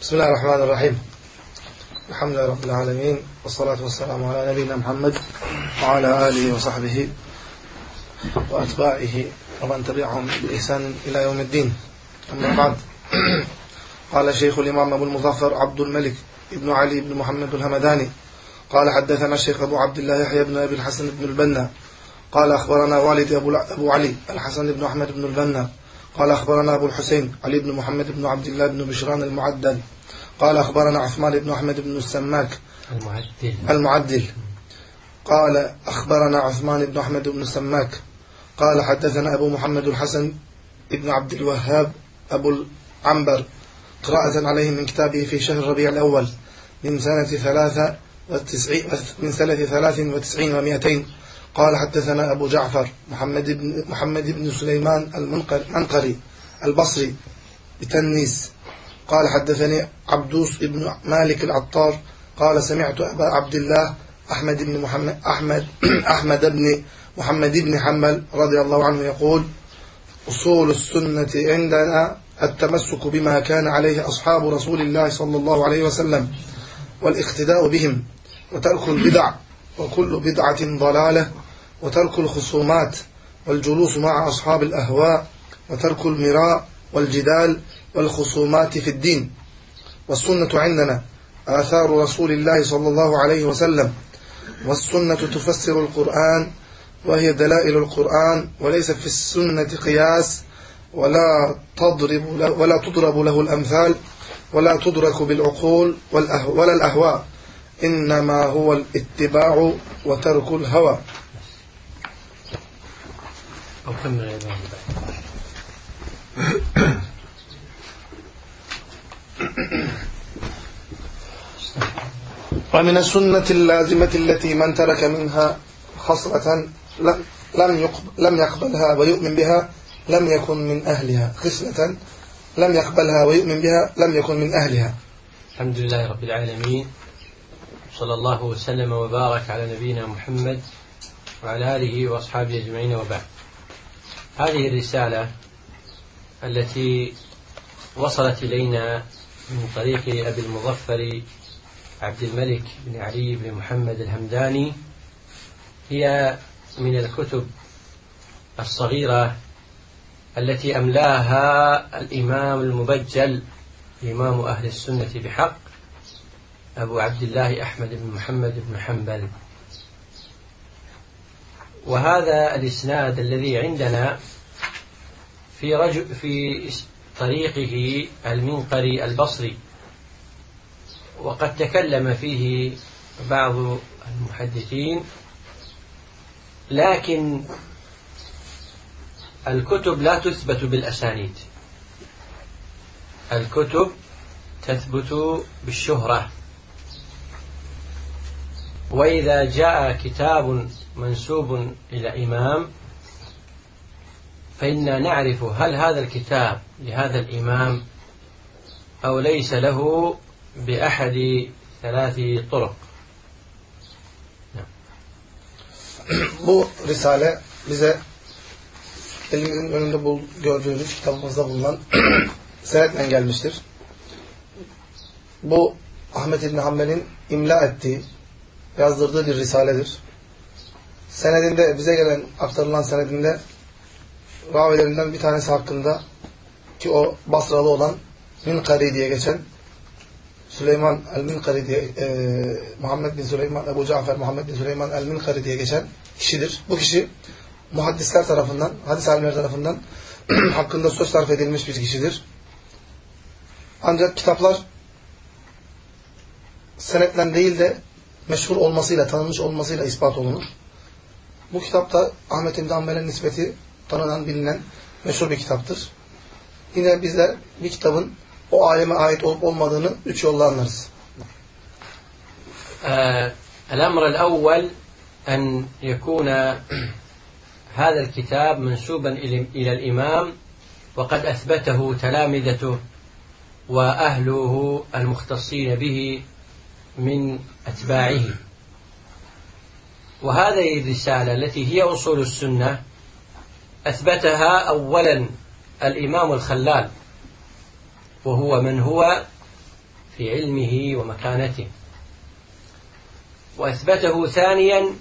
بسم الله الرحمن الرحيم. الحمد لله رب العالمين والصلاة والسلام على نبينا محمد وعلى آله وصحبه وأتباعه ومن تبعهم بإحسان إلى يوم الدين. أما بعد قال شيخ الإمام أبو المظفر عبد الملك ابن علي بن محمد الهمداني قال حدثنا الشيخ أبو عبد الله يحيى بن أبي الحسن بن البنا قال أخبرنا والد أبو علي الحسن بن أحمد بن البنا قال أخبرنا أبو الحسين علي بن محمد بن عبد الله بن بشران المعدل. قال أخبرنا عثمان بن أحمد بن السماك المعدل. المعدل. قال أخبرنا عثمان بن أحمد بن السماك. قال حدثنا أبو محمد الحسن بن عبد الوهاب أبو العنبر. قراءة عليه من كتابه في شهر ربيع الأول من سنة ثلاثة وتسعين من سنة ثلاث وتسعين ومائتين. قال حدثنا أبو جعفر محمد بن محمد بن سليمان المنقري البصري بتنيس. قال حدثني عبدوس بن مالك العطار قال سمعت أبا عبد الله أحمد بن محمد أحمد أحمد بن محمد بن حنبل رضي الله عنه يقول أصول السنة عندنا التمسك بما كان عليه أصحاب رسول الله صلى الله عليه وسلم والاقتداء بهم وترك البدع. وكل بدعة ضلالة وترك الخصومات والجلوس مع أصحاب الأهواء وترك المراء والجدال والخصومات في الدين. والسنة عندنا آثار رسول الله صلى الله عليه وسلم. والسنة تفسر القرآن وهي دلائل القرآن وليس في السنة قياس ولا تضرب ولا تضرب له الأمثال ولا تدرك بالعقول ولا الأهواء. إنما هو الاتباع وترك الهوى. أو كمل ومن السنة اللازمة التي من ترك منها خصلة لم لم يقبلها ويؤمن بها لم يكن من أهلها. خصلة لم يقبلها ويؤمن بها لم يكن من أهلها. الحمد لله رب العالمين. صلى الله وسلم وبارك على نبينا محمد وعلى آله وأصحابه أجمعين وبعد. هذه الرسالة التي وصلت إلينا من طريق أبي المظفر عبد الملك بن علي بن محمد الهمداني. هي من الكتب الصغيرة التي أملاها الإمام المبجل إمام أهل السنة بحق. أبو عبد الله أحمد بن محمد بن حنبل. وهذا الإسناد الذي عندنا في رجل في طريقه المنقري البصري. وقد تكلم فيه بعض المحدثين لكن الكتب لا تثبت بالأسانيد. الكتب تثبت بالشهرة. وإذا جاء كتاب منسوب إلى إمام فإنا نعرف هل هذا الكتاب لهذا الإمام أو ليس له بأحد ثلاث طرق Bu risale bize elimizin önünde bul, gördüğünüz kitabımızda bulunan senetle gelmiştir. Bu Ahmet İbni Hanbel'in imla ettiği, yazdırdığı bir risaledir. Senedinde, bize gelen, aktarılan senedinde ravilerinden bir tanesi hakkında ki o Basralı olan Minkari diye geçen Süleyman el-Minkari diye e, Muhammed bin Süleyman Ebu Cafer Muhammed bin Süleyman el-Minkari diye geçen kişidir. Bu kişi muhaddisler tarafından, hadis alimler tarafından hakkında söz sarf edilmiş bir kişidir. Ancak kitaplar senetle değil de meşhur olmasıyla, tanınmış olmasıyla ispat olunur. Bu kitapta Ahmet İbn Hanbel'in nispeti tanınan, bilinen meşhur bir kitaptır. Yine bizler bir kitabın o aleme ait olup olmadığını üç yolla anlarız. الأمر الأول أن يكون هذا الكتاب منسوبا إلى الإمام وقد أثبته تلامذته وأهله المختصين به من أتباعه. وهذه الرسالة التي هي أصول السنة أثبتها أولا الإمام الخلال وهو من هو في علمه ومكانته. وأثبته ثانيا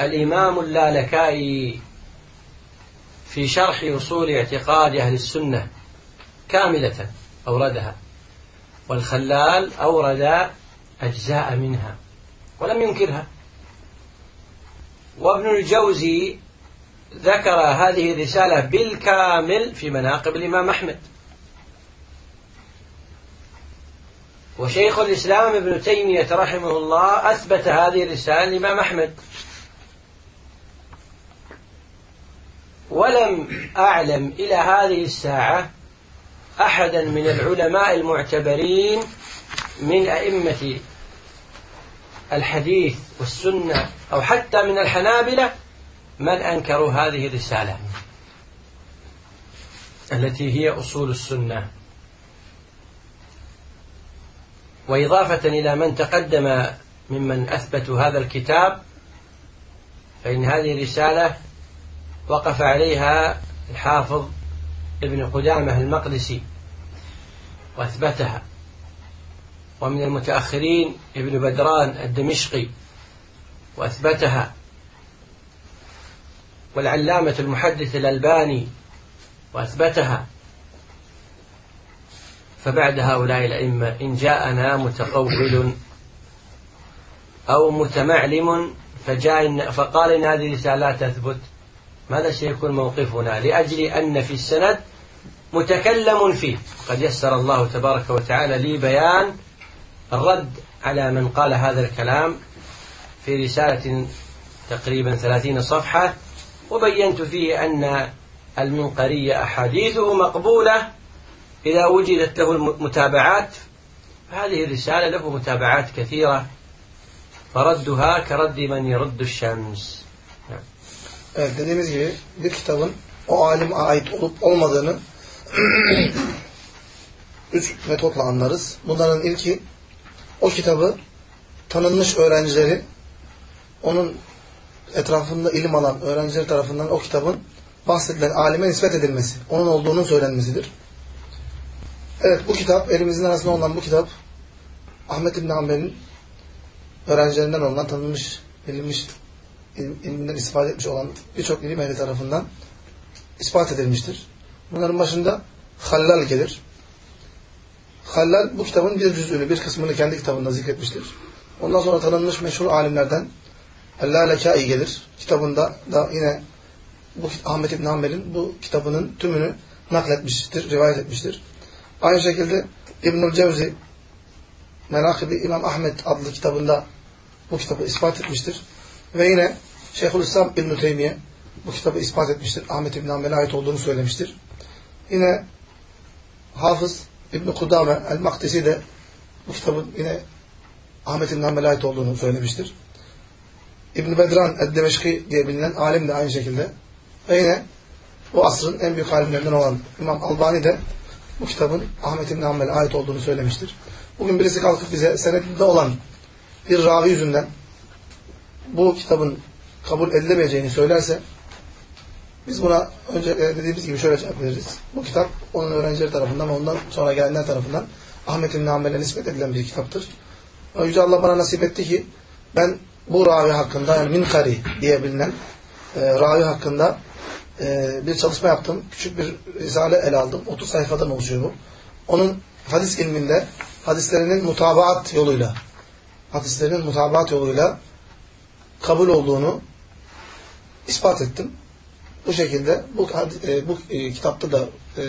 الإمام اللالكائي في شرح أصول اعتقاد أهل السنة كاملة أوردها. والخلال أورد أجزاء منها ولم ينكرها. وابن الجوزي ذكر هذه الرسالة بالكامل في مناقب الإمام أحمد. وشيخ الإسلام ابن تيمية رحمه الله أثبت هذه الرسالة للإمام أحمد. ولم أعلم إلى هذه الساعة أحدا من العلماء المعتبرين من أئمة الحديث والسنة أو حتى من الحنابلة من أنكروا هذه الرسالة؟ التي هي أصول السنة. وإضافة إلى من تقدم ممن أثبتوا هذا الكتاب فإن هذه الرسالة وقف عليها الحافظ ابن قدامة المقدسي وأثبتها. ومن المتأخرين ابن بدران الدمشقي وأثبتها والعلامة المحدث الألباني وأثبتها فبعد هؤلاء الأئمة إن جاءنا متقول أو متمعلم فجاء فقال إن هذه الرسالة لا تثبت. ماذا سيكون موقفنا؟ لأجل أن في السند متكلم فيه. قد يسر الله تبارك وتعالى لي بيان الرد على من قال هذا الكلام في رسالة تقريبا ثلاثين صفحة وبينت فيه أن المنقرية أحاديثه مقبولة إذا وجدت له المتابعات هذه الرسالة له متابعات كثيرة فردها كرد من يرد الشمس dediğimiz gibi bir kitabın o alime ait olup olmadığını üç metotla anlarız. Bunların ilki o kitabı tanınmış öğrencileri onun etrafında ilim alan öğrenciler tarafından o kitabın bahsedilen alime nispet edilmesi, onun olduğunun söylenmesidir. Evet bu kitap, elimizin arasında olan bu kitap Ahmet İbn Hanbel'in öğrencilerinden olan tanınmış, bilinmiş, il, ilminden istifade etmiş olan birçok ilim ehli tarafından ispat edilmiştir. Bunların başında Hallal gelir. Hallal bu kitabın bir cüzünü, bir kısmını kendi kitabında zikretmiştir. Ondan sonra tanınmış meşhur alimlerden El-Lalekai gelir. Kitabında da yine bu Ahmet İbn Hanbel'in bu kitabının tümünü nakletmiştir, rivayet etmiştir. Aynı şekilde İbnül Cevzi Menakibi İmam Ahmet adlı kitabında bu kitabı ispat etmiştir. Ve yine Şeyhülislam İbn-i Teymiye bu kitabı ispat etmiştir. Ahmet İbn Hanbel'e ait olduğunu söylemiştir. Yine Hafız İbn Kudame el-Maktisi de bu kitabın yine Ahmet İbn olduğunu söylemiştir. İbn Bedran el-Demeşki diye bilinen alim de aynı şekilde. Ve yine bu asrın en büyük alimlerinden olan İmam Albani de bu kitabın Ahmet İbn Hanbel'e ait olduğunu söylemiştir. Bugün birisi kalkıp bize senedinde olan bir ravi yüzünden bu kitabın kabul edilemeyeceğini söylerse biz buna önce dediğimiz gibi şöyle cevap veririz. Bu kitap onun öğrencileri tarafından ondan sonra gelenler tarafından Ahmet İbn Hanbel'e nispet edilen bir kitaptır. Yüce Allah bana nasip etti ki ben bu ravi hakkında yani Minkari diye bilinen e, ravi hakkında e, bir çalışma yaptım. Küçük bir risale ele aldım. 30 sayfadan oluşuyor bu. Onun hadis ilminde hadislerinin mutabaat yoluyla hadislerinin mutabaat yoluyla kabul olduğunu ispat ettim. Bu şekilde bu, e, bu e, kitapta da e,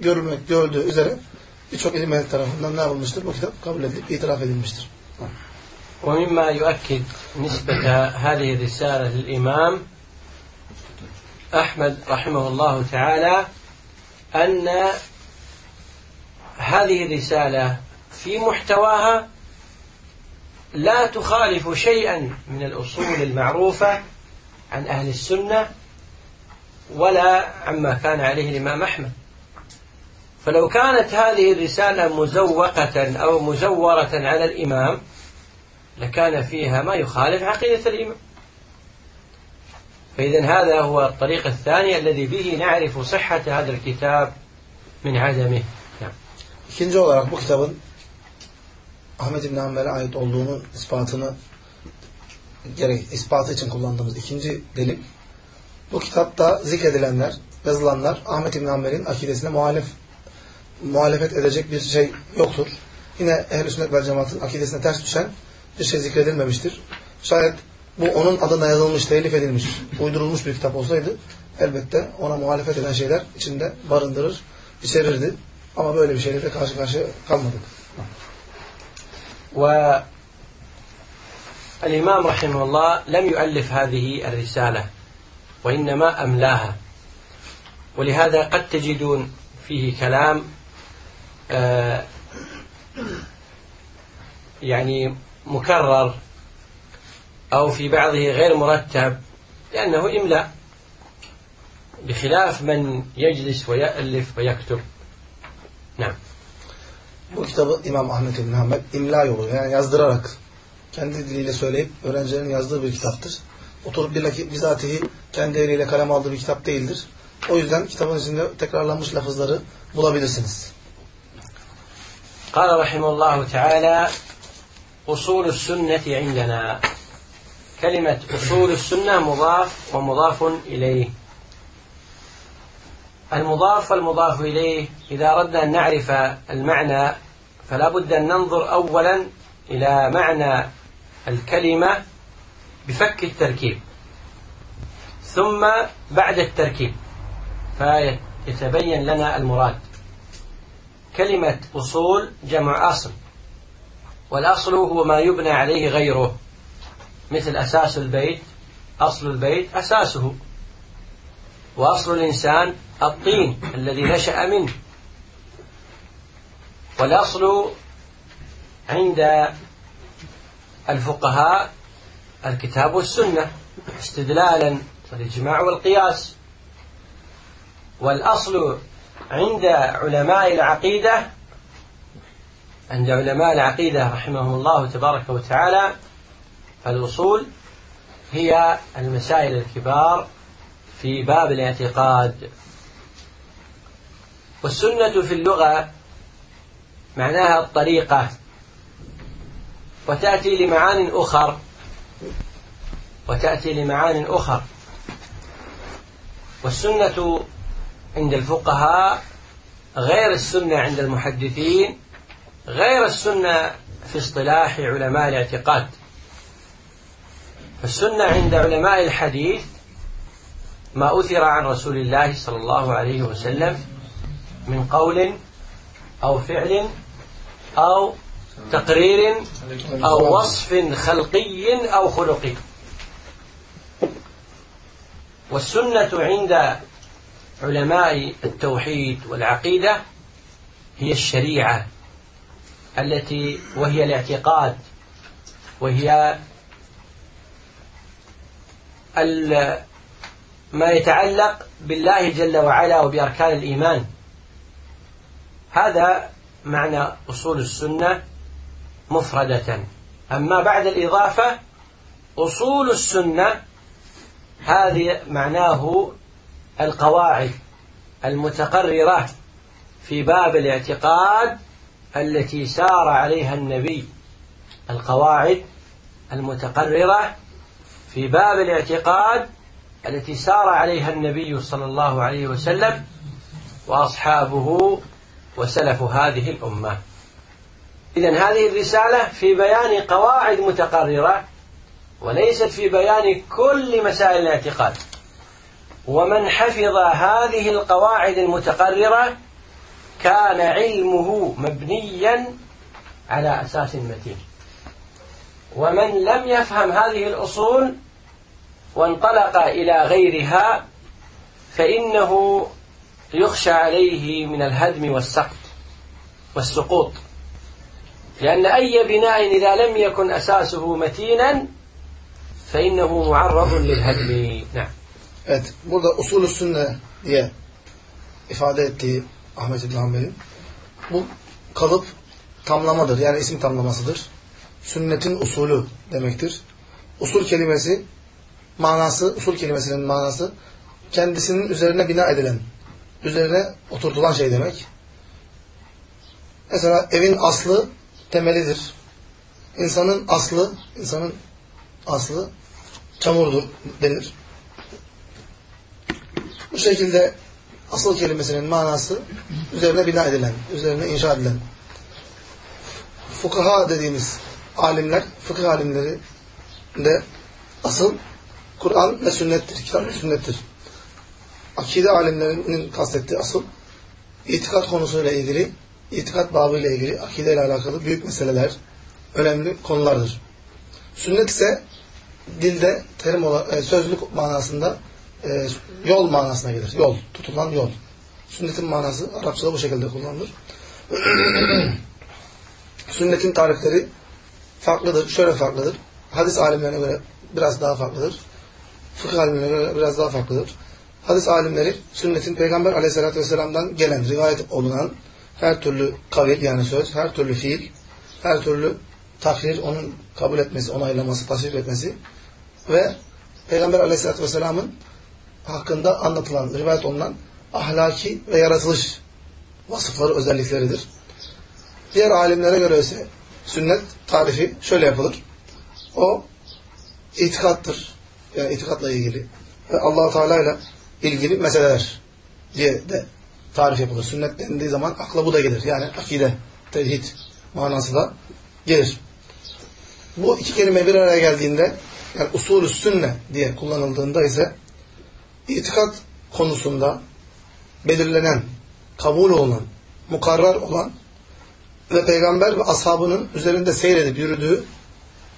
görülmek, görüldüğü üzere birçok ilim ehli tarafından ne yapılmıştır? Bu kitap kabul edilip itiraf edilmiştir. ومما يؤكد نسبة هذه الرسالة للإمام أحمد رحمه الله تعالى أن هذه الرسالة في محتواها لا تخالف شيئا من الأصول المعروفة عن أهل السنة ولا عما كان عليه الإمام أحمد. فلو كانت هذه الرسالة مزوقة أو مزورة على الإمام لكان فيها ما يخالف عقيدة الإمام. فإذا هذا هو الطريق الثاني الذي به نعرف صحة هذا الكتاب من عدمه. نعم. İkinci olarak bu kitabın Ahmet İbn Hanbel'e ait olduğunu ispatını gerek ispatı için kullandığımız ikinci delil bu kitapta zikredilenler, yazılanlar Ahmet İbn Hanbel'in akidesine muhalif muhalefet edecek bir şey yoktur. Yine ehl-i sünnet vel cemaatın akidesine ters düşen bir şey zikredilmemiştir. Şayet bu onun adına yazılmış, telif edilmiş, uydurulmuş bir kitap olsaydı elbette ona muhalefet eden şeyler içinde barındırır, içerirdi. Ama böyle bir şeyle de karşı karşıya kalmadık. والإمام رحمه الله لم يؤلف هذه الرسالة وإنما أملاها ولهذا قد تجدون فيه كلام يعني مكرر أو في بعضه غير مرتب لأنه إملاء بخلاف من يجلس ويألف ويكتب نعم Bu kitabı İmam Ahmet İbn Hanbel imla yolu yani yazdırarak kendi diliyle söyleyip öğrencilerin yazdığı bir kitaptır. Oturup bir bizatihi kendi eliyle kalem aldığı bir kitap değildir. O yüzden kitabın içinde tekrarlanmış lafızları bulabilirsiniz. قال رحمه الله تعالى أصول السنة عندنا كلمة أصول السنة مضاف ومضاف إليه المضاف والمضاف إليه إذا أردنا أن نعرف المعنى فلا بد أن ننظر أولا إلى معنى الكلمة بفك التركيب. ثم بعد التركيب فيتبين لنا المراد. كلمة أصول جمع أصل والأصل هو ما يبنى عليه غيره مثل أساس البيت أصل البيت أساسه. وأصل الإنسان الطين الذي نشأ منه. والأصل عند الفقهاء الكتاب والسنة استدلالا والإجماع والقياس. والأصل عند علماء العقيدة عند علماء العقيدة رحمهم الله تبارك وتعالى فالأصول هي المسائل الكبار في باب الاعتقاد. والسنة في اللغة معناها الطريقة وتأتي لمعان أخر. وتأتي لمعان أخر. والسنة عند الفقهاء غير السنة عند المحدثين غير السنة في اصطلاح علماء الاعتقاد. فالسنة عند علماء الحديث ما أثر عن رسول الله صلى الله عليه وسلم من قول أو فعل أو تقرير أو وصف خلقي أو خلقي. والسنة عند علماء التوحيد والعقيدة هي الشريعة التي وهي الاعتقاد وهي ما يتعلق بالله جل وعلا وبأركان الإيمان. هذا معنى أصول السنة. مفردة. أما بعد الإضافة أصول السنة هذه معناه القواعد المتقررة في باب الاعتقاد التي سار عليها النبي. القواعد المتقررة في باب الاعتقاد التي سار عليها النبي صلى الله عليه وسلم وأصحابه وسلف هذه الأمة. إذا هذه الرسالة في بيان قواعد متقررة وليست في بيان كل مسائل الاعتقاد. ومن حفظ هذه القواعد المتقررة كان علمه مبنيا على أساس متين. ومن لم يفهم هذه الأصول وانطلق إلى غيرها فإنه يخشى عليه من الهدم والسقط والسقوط. لأن أي بناء إذا لم يكن أساسه متينا فإنه معرض للهدم نعم Evet, burada usulü sünne diye ifade ettiği Ahmet İbn Hanbel'in bu kalıp tamlamadır. Yani isim tamlamasıdır. Sünnetin usulü demektir. Usul kelimesi manası, usul kelimesinin manası kendisinin üzerine bina edilen, üzerine oturtulan şey demek. Mesela evin aslı temelidir. İnsanın aslı, insanın aslı çamurdur denir. Bu şekilde asıl kelimesinin manası üzerine bina edilen, üzerine inşa edilen. Fukaha dediğimiz alimler, fıkıh alimleri de asıl Kur'an ve sünnettir, kitap ve sünnettir. Akide alimlerinin kastettiği asıl itikat konusuyla ilgili, itikat babıyla ilgili, akideyle alakalı büyük meseleler, önemli konulardır. Sünnet ise dilde terim olarak, e, sözlük manasında e, yol manasına gelir. Yol, tutulan yol. Sünnetin manası Arapçada bu şekilde kullanılır. Sünnetin tarifleri farklıdır. Şöyle farklıdır. Hadis alimlerine göre biraz daha farklıdır. Fıkıh alimlerine göre biraz daha farklıdır. Hadis alimleri sünnetin Peygamber aleyhissalatü vesselam'dan gelen, rivayet olunan her türlü kavil yani söz, her türlü fiil, her türlü takrir, onun kabul etmesi, onaylaması, tasvip etmesi ve Peygamber aleyhissalatü vesselamın hakkında anlatılan, rivayet olunan ahlaki ve yaratılış vasıfları, özellikleridir. Diğer alimlere göre ise sünnet tarifi şöyle yapılır. O itikattır. Yani itikatla ilgili ve allah Teala ile ilgili meseleler diye de tarif yapılır. Sünnet denildiği zaman akla bu da gelir. Yani akide, tevhid manası da gelir. Bu iki kelime bir araya geldiğinde yani usulü sünne diye kullanıldığında ise itikat konusunda belirlenen, kabul olunan, mukarrar olan ve peygamber ve ashabının üzerinde seyredip yürüdüğü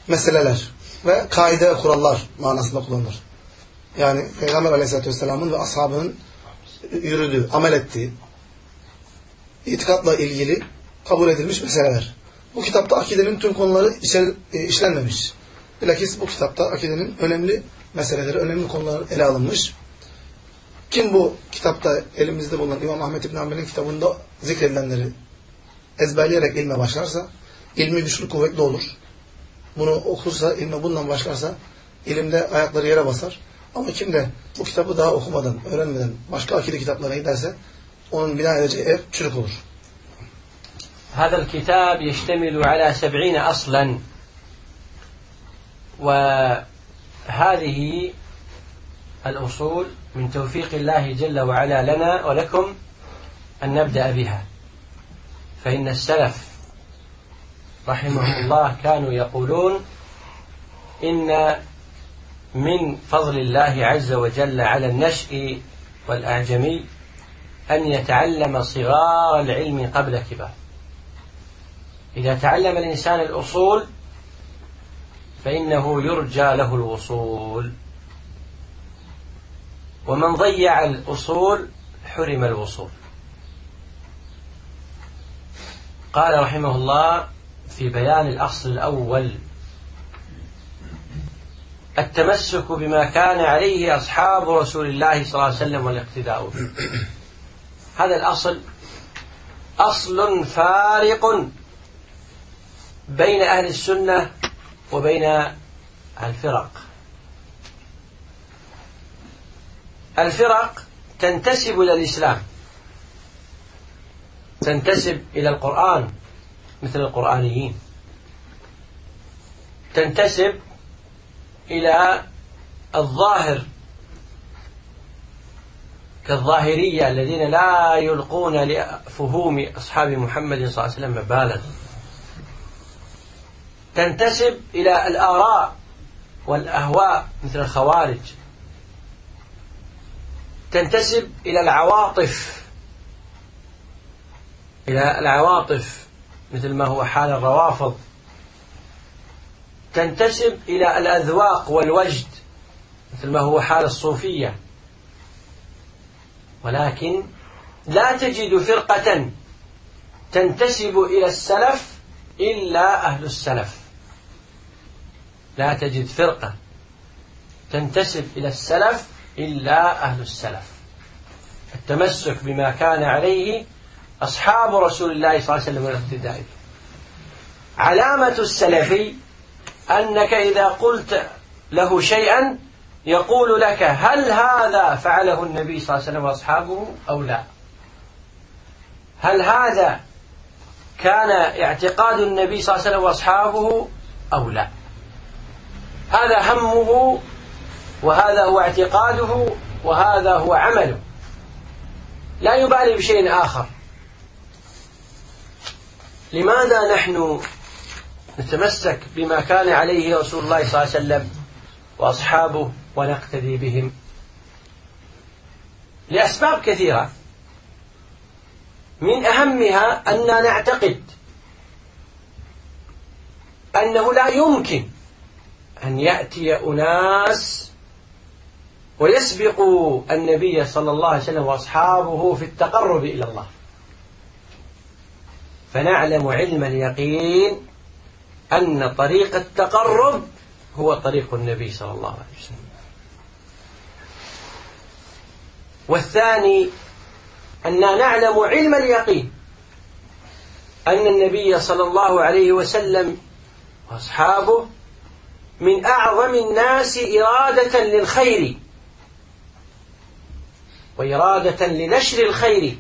meseleler ve kaide kurallar manasında kullanılır. Yani Peygamber aleyhissalatü vesselamın ve ashabının yürüdüğü, amel ettiği itikatla ilgili kabul edilmiş meseleler. Bu kitapta akidenin tüm konuları e, işlenmemiş. Bilakis bu kitapta akidenin önemli meseleleri, önemli konular ele alınmış. Kim bu kitapta elimizde bulunan İmam Ahmet İbn Hanbel'in kitabında zikredilenleri ezberleyerek ilme başlarsa, ilmi güçlü kuvvetli olur. Bunu okursa, ilme bundan başlarsa, ilimde ayakları yere basar. Ama kim de bu kitabı daha okumadan, öğrenmeden başka akide kitaplarına giderse, onun bina edeceği ev çürük olur. هذا الكتاب يشتمل على سبعين أصلا وهذه الأصول من توفيق الله جل وعلا لنا ولكم أن نبدأ بها فإن السلف رحمهم الله كانوا يقولون إن من فضل الله عز وجل على النشء والأعجمي أن يتعلم صغار العلم قبل كبار. إذا تعلم الإنسان الأصول فإنه يرجى له الوصول. ومن ضيع الأصول حرم الوصول. قال رحمه الله في بيان الأصل الأول التمسك بما كان عليه أصحاب رسول الله صلى الله عليه وسلم والاقتداء به. هذا الأصل أصل فارق بين أهل السنة وبين الفرق. الفرق تنتسب إلى الإسلام تنتسب إلى القرآن مثل القرآنيين تنتسب إلى الظاهر كالظاهرية الذين لا يلقون لفهوم أصحاب محمد صلى الله عليه وسلم بالا تنتسب إلى الآراء والأهواء مثل الخوارج. تنتسب إلى العواطف إلى العواطف مثل ما هو حال الروافض. تنتسب إلى الأذواق والوجد مثل ما هو حال الصوفية. ولكن لا تجد فرقة تنتسب إلى السلف إلا أهل السلف. لا تجد فرقة تنتسب إلى السلف إلا أهل السلف. التمسك بما كان عليه أصحاب رسول الله صلى الله عليه وسلم والاقتداء علامة السلفي أنك إذا قلت له شيئا يقول لك هل هذا فعله النبي صلى الله عليه وسلم وأصحابه أو لا؟ هل هذا كان اعتقاد النبي صلى الله عليه وسلم وأصحابه أو لا؟ هذا همه وهذا هو اعتقاده وهذا هو عمله. لا يبالي بشيء آخر. لماذا نحن نتمسك بما كان عليه رسول الله صلى الله عليه وسلم وأصحابه ونقتدي بهم. لأسباب كثيرة. من أهمها أننا نعتقد أنه لا يمكن أن يأتي أناس ويسبقوا النبي صلى الله عليه وسلم وأصحابه في التقرب إلى الله. فنعلم علم اليقين أن طريق التقرب هو طريق النبي صلى الله عليه وسلم. والثاني أننا نعلم علم اليقين. أن النبي صلى الله عليه وسلم وأصحابه من أعظم الناس إرادة للخير. وإرادة لنشر الخير.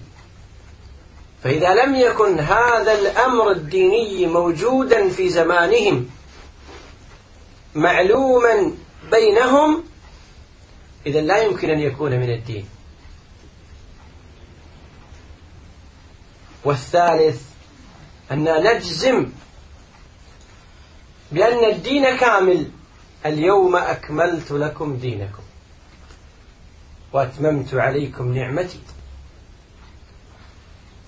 فإذا لم يكن هذا الأمر الديني موجودا في زمانهم معلوما بينهم إذا لا يمكن أن يكون من الدين. والثالث أن نجزم بأن الدين كامل. اليوم أكملت لكم دينكم وأتممت عليكم نعمتي.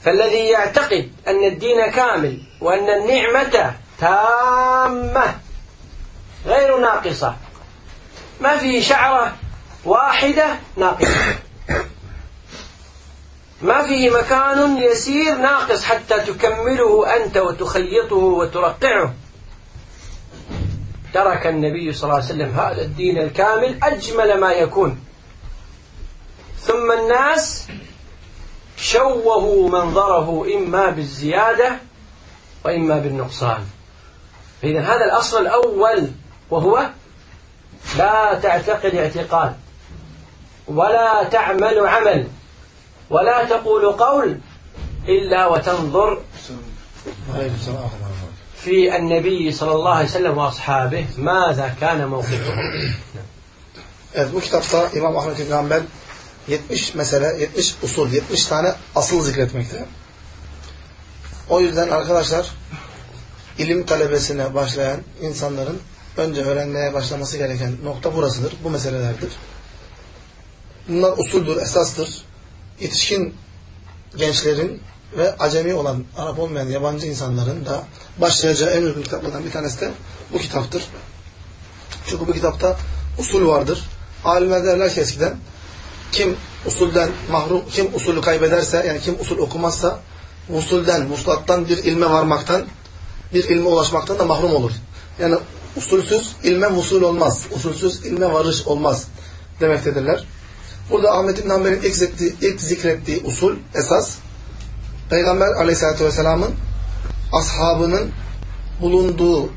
فالذي يعتقد أن الدين كامل وأن النعمة تامة غير ناقصة. ما فيه شعرة واحدة ناقصة. ما فيه مكان يسير ناقص حتى تكمله أنت وتخيطه وترقعه. ترك النبي صلى الله عليه وسلم هذا الدين الكامل أجمل ما يكون. ثم الناس شوهوا منظره إما بالزيادة وإما بالنقصان. إذا هذا الأصل الأول وهو لا تعتقد اعتقاد ولا تعمل عمل ولا تقول قول إلا وتنظر في النبي صلى الله عليه وسلم وأصحابه ماذا كان موقفهم. Evet bu kitapta İmam Ahmet İbn Hanbel 70 mesele, 70 usul, 70 tane asıl zikretmekte. O yüzden arkadaşlar ilim talebesine başlayan insanların önce öğrenmeye başlaması gereken nokta burasıdır. Bu meselelerdir. Bunlar usuldür, esastır. Yetişkin gençlerin ve acemi olan, Arap olmayan yabancı insanların da başlayacağı en uygun kitaplardan bir tanesi de bu kitaptır. Çünkü bu kitapta usul vardır. Alimler derler ki eskiden kim usulden mahrum, kim usulü kaybederse, yani kim usul okumazsa usulden, muslattan bir ilme varmaktan, bir ilme ulaşmaktan da mahrum olur. Yani usulsüz ilme usul olmaz. Usulsüz ilme varış olmaz demektedirler. Burada Ahmet İbn Hanbel'in ilk, ilk zikrettiği usul, esas, Peygamber aleyhissalatü vesselamın ashabının bulunduğu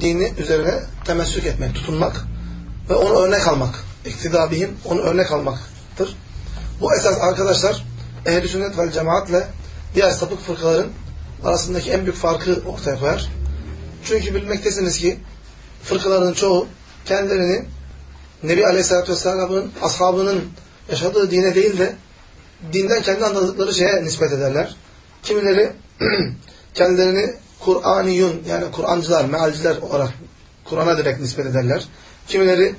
dini üzerine temessük etmek, tutunmak ve onu örnek almak. İktida bihim, onu örnek almaktır. Bu esas arkadaşlar ehl-i sünnet vel cemaatle diğer sapık fırkaların arasındaki en büyük farkı ortaya koyar. Çünkü bilmektesiniz ki fırkaların çoğu kendilerini Nebi Aleyhisselatü Vesselam'ın ashabının yaşadığı dine değil de dinden kendi anladıkları şeye nispet ederler. Kimileri kendilerini Kur'aniyun yani Kur'ancılar, mealciler olarak Kur'an'a direkt nispet ederler. Kimileri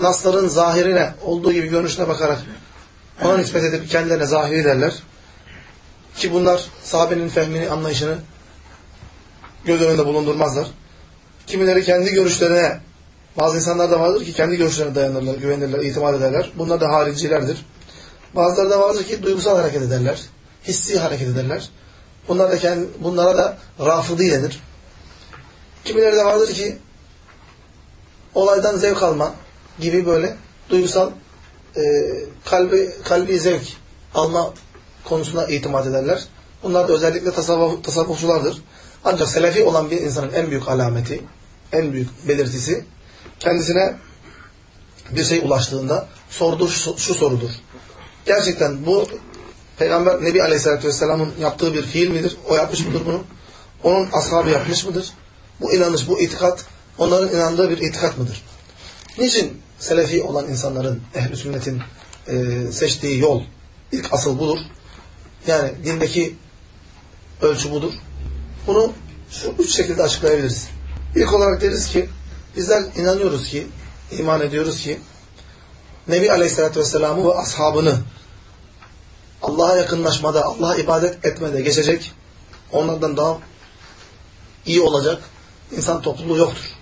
nasların zahirine olduğu gibi görünüşüne bakarak ona nispet edip kendilerine zahiri derler. Ki bunlar sahabenin fehmini, anlayışını göz önünde bulundurmazlar. Kimileri kendi görüşlerine, bazı insanlar da vardır ki kendi görüşlerine dayanırlar, güvenirler, itimat ederler. Bunlar da haricilerdir. Bazıları da vardır ki duygusal hareket ederler, hissi hareket ederler. Bunlar da kendi, bunlara da rafıdi denir. Kimileri de vardır ki olaydan zevk alma gibi böyle duygusal e, kalbi, kalbi zevk alma konusuna itimat ederler. Bunlar da özellikle tasavvuf, tasavvufçulardır. Ancak selefi olan bir insanın en büyük alameti, en büyük belirtisi kendisine bir şey ulaştığında sorduğu şu, şu sorudur. Gerçekten bu Peygamber Nebi Aleyhisselatü Vesselam'ın yaptığı bir fiil midir? O yapmış mıdır bunu? onun ashabı yapmış mıdır? Bu inanış, bu itikat onların inandığı bir itikat mıdır? Niçin Selefi olan insanların, ehl sünnetin e, seçtiği yol ilk asıl budur? Yani dindeki ölçü budur. Bunu şu üç şekilde açıklayabiliriz. İlk olarak deriz ki bizler inanıyoruz ki, iman ediyoruz ki Nebi Aleyhisselatü Vesselam'ı ve ashabını Allah'a yakınlaşmada, Allah'a ibadet etmede geçecek, onlardan daha iyi olacak insan topluluğu yoktur.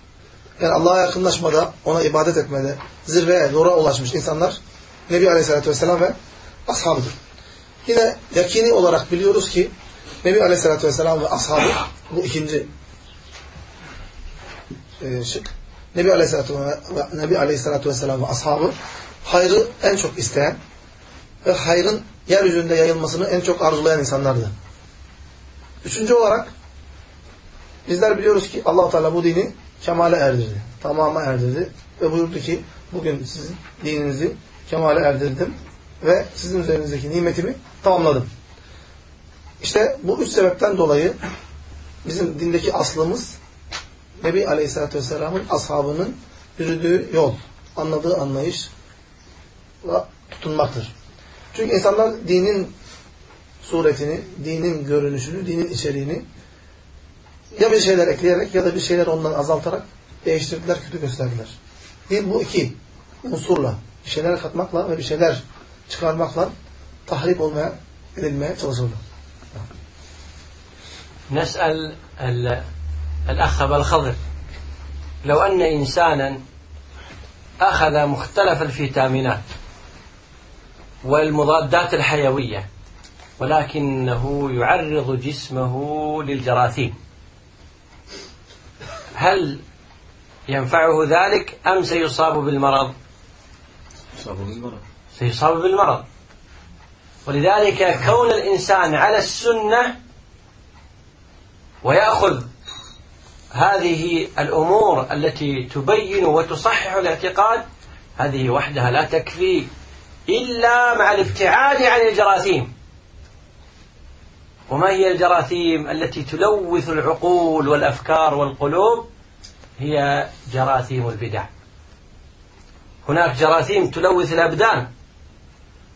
Yani Allah'a yakınlaşmada, ona ibadet etmede, zirveye, nura ulaşmış insanlar Nebi Aleyhisselatü Vesselam ve ashabıdır. Yine yakini olarak biliyoruz ki Nebi Aleyhisselatü Vesselam ve ashabı bu ikinci e, şık. Nebi Aleyhisselatü, ve, Nebi Aleyhisselatü Vesselam ve ashabı hayrı en çok isteyen ve hayrın yeryüzünde yayılmasını en çok arzulayan insanlardı. Üçüncü olarak bizler biliyoruz ki allah Teala bu dini kemale erdirdi. Tamama erdirdi. Ve buyurdu ki bugün sizin dininizi kemale erdirdim ve sizin üzerinizdeki nimetimi tamamladım. İşte bu üç sebepten dolayı bizim dindeki aslımız Nebi Aleyhisselatü Vesselam'ın ashabının yürüdüğü yol, anladığı anlayış tutunmaktır. Çünkü insanlar dinin suretini, dinin görünüşünü, dinin içeriğini ya bir şeyler ekleyerek ya da bir şeyler ondan azaltarak değiştirdiler, kötü gösterdiler. Din bu iki unsurla, bir şeyler katmakla ve bir şeyler çıkarmakla tahrip olmaya, edilmeye çalışırlar. نسأل الأخ أبا الخضر لو أن إنسانا أخذ مختلف الفيتامينات والمضادات الحيوية ولكنه يعرض جسمه للجراثيم هل ينفعه ذلك أم سيصاب بالمرض؟ سيصاب بالمرض. ولذلك كون الإنسان على السنة ويأخذ هذه الأمور التي تبين وتصحح الاعتقاد هذه وحدها لا تكفي إلا مع الابتعاد عن الجراثيم. وما هي الجراثيم التي تلوث العقول والأفكار والقلوب؟ هي جراثيم البدع. هناك جراثيم تلوث الأبدان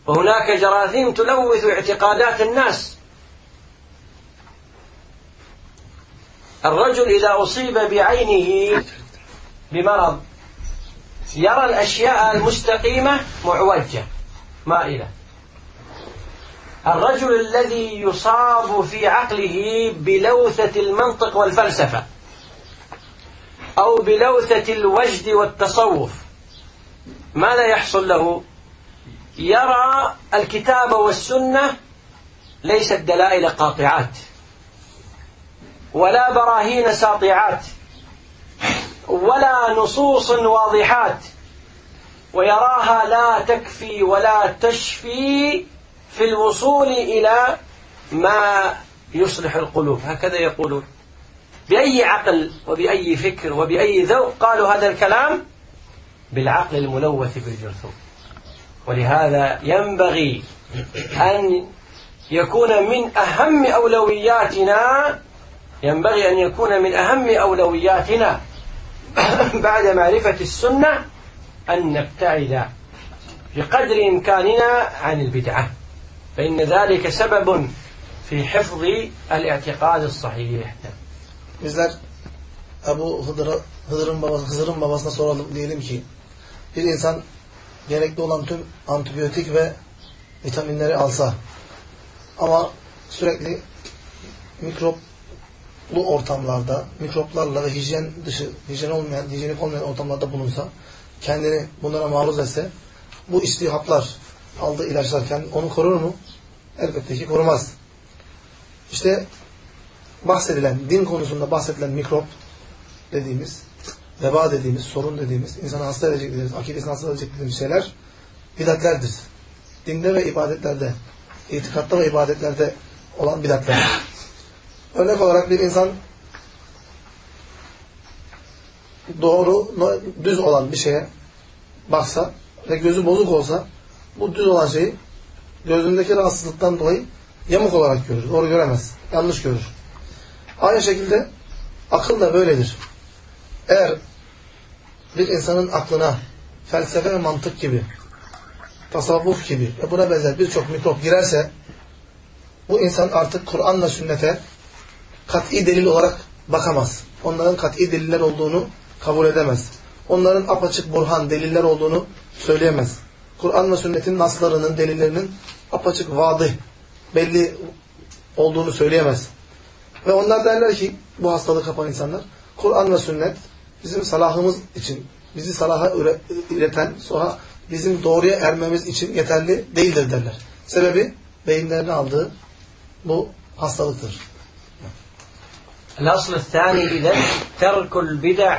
وهناك جراثيم تلوث اعتقادات الناس. الرجل إذا أصيب بعينه بمرض يرى الأشياء المستقيمة معوجة مائلة. الرجل الذي يصاب في عقله بلوثة المنطق والفلسفة. أو بلوثة الوجد والتصوف. ماذا يحصل له؟ يرى الكتاب والسنة ليست دلائل قاطعات ولا براهين ساطعات ولا نصوص واضحات ويراها لا تكفي ولا تشفي في الوصول إلى ما يصلح القلوب. هكذا يقولون. بأي عقل وبأي فكر وبأي ذوق قالوا هذا الكلام؟ بالعقل الملوث بالجرثوم. ولهذا ينبغي أن يكون من أهم أولوياتنا ينبغي أن يكون من أهم أولوياتنا بعد معرفة السنة أن نبتعد بقدر إمكاننا عن البدعة. فإن ذلك سبب في حفظ الاعtiqad الصحيح. Bizler Ebu Hıdır'a, babası, Hızır'ın babasına soralım diyelim ki bir insan gerekli olan tüm antibiyotik ve vitaminleri alsa ama sürekli mikroplu ortamlarda, mikroplarla ve hijyen dışı, hijyen olmayan, hijyenik olmayan ortamlarda bulunsa kendini bunlara maruz etse bu içtiği haplar, aldığı ilaçlarken onu korur mu? Elbette ki korumaz. İşte bahsedilen, din konusunda bahsedilen mikrop dediğimiz, veba dediğimiz, sorun dediğimiz, insanı hasta edecek dediğimiz, akidesini hasta edecek dediğimiz şeyler bidatlerdir. Dinde ve ibadetlerde, itikatta ve ibadetlerde olan bidatler. Örnek olarak bir insan doğru, düz olan bir şeye baksa ve gözü bozuk olsa bu düz olan şeyi gözündeki rahatsızlıktan dolayı yamuk olarak görür. Doğru göremez. Yanlış görür. Aynı şekilde akıl da böyledir. Eğer bir insanın aklına felsefe ve mantık gibi, tasavvuf gibi ve buna benzer birçok mikrop girerse bu insan artık Kur'an'la sünnete kat'i delil olarak bakamaz. Onların kat'i deliller olduğunu kabul edemez. Onların apaçık burhan deliller olduğunu söyleyemez. Kur'an ve sünnetin naslarının, delillerinin apaçık vadı, belli olduğunu söyleyemez. Ve onlar derler ki, bu hastalığı kapan insanlar, Kur'an ve sünnet bizim salahımız için, bizi salaha üreten, sonra bizim doğruya ermemiz için yeterli değildir derler. Sebebi beyinlerine aldığı bu hastalıktır. الأصل الثاني إذا ترك البدع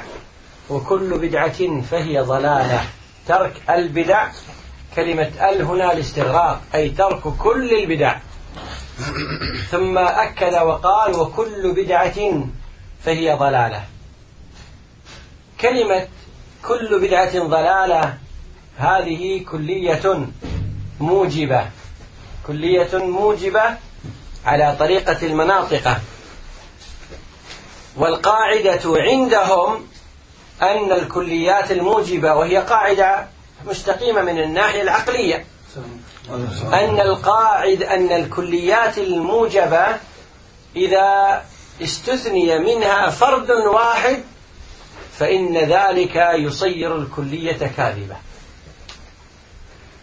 وكل بدعة فهي ضلالة ترك البدع كلمة ال هنا الاستغراق أي ترك كل البدع ثم أكد وقال وكل بدعة فهي ضلالة. كلمة كل بدعة ضلالة هذه كلية موجبة. كلية موجبة على طريقة المناطقة. والقاعدة عندهم أن الكليات الموجبة وهي قاعدة مستقيمة من الناحية العقلية. أن القاعد أن الكليات الموجبة إذا استثني منها فرد واحد فإن ذلك يصير الكلية كاذبة.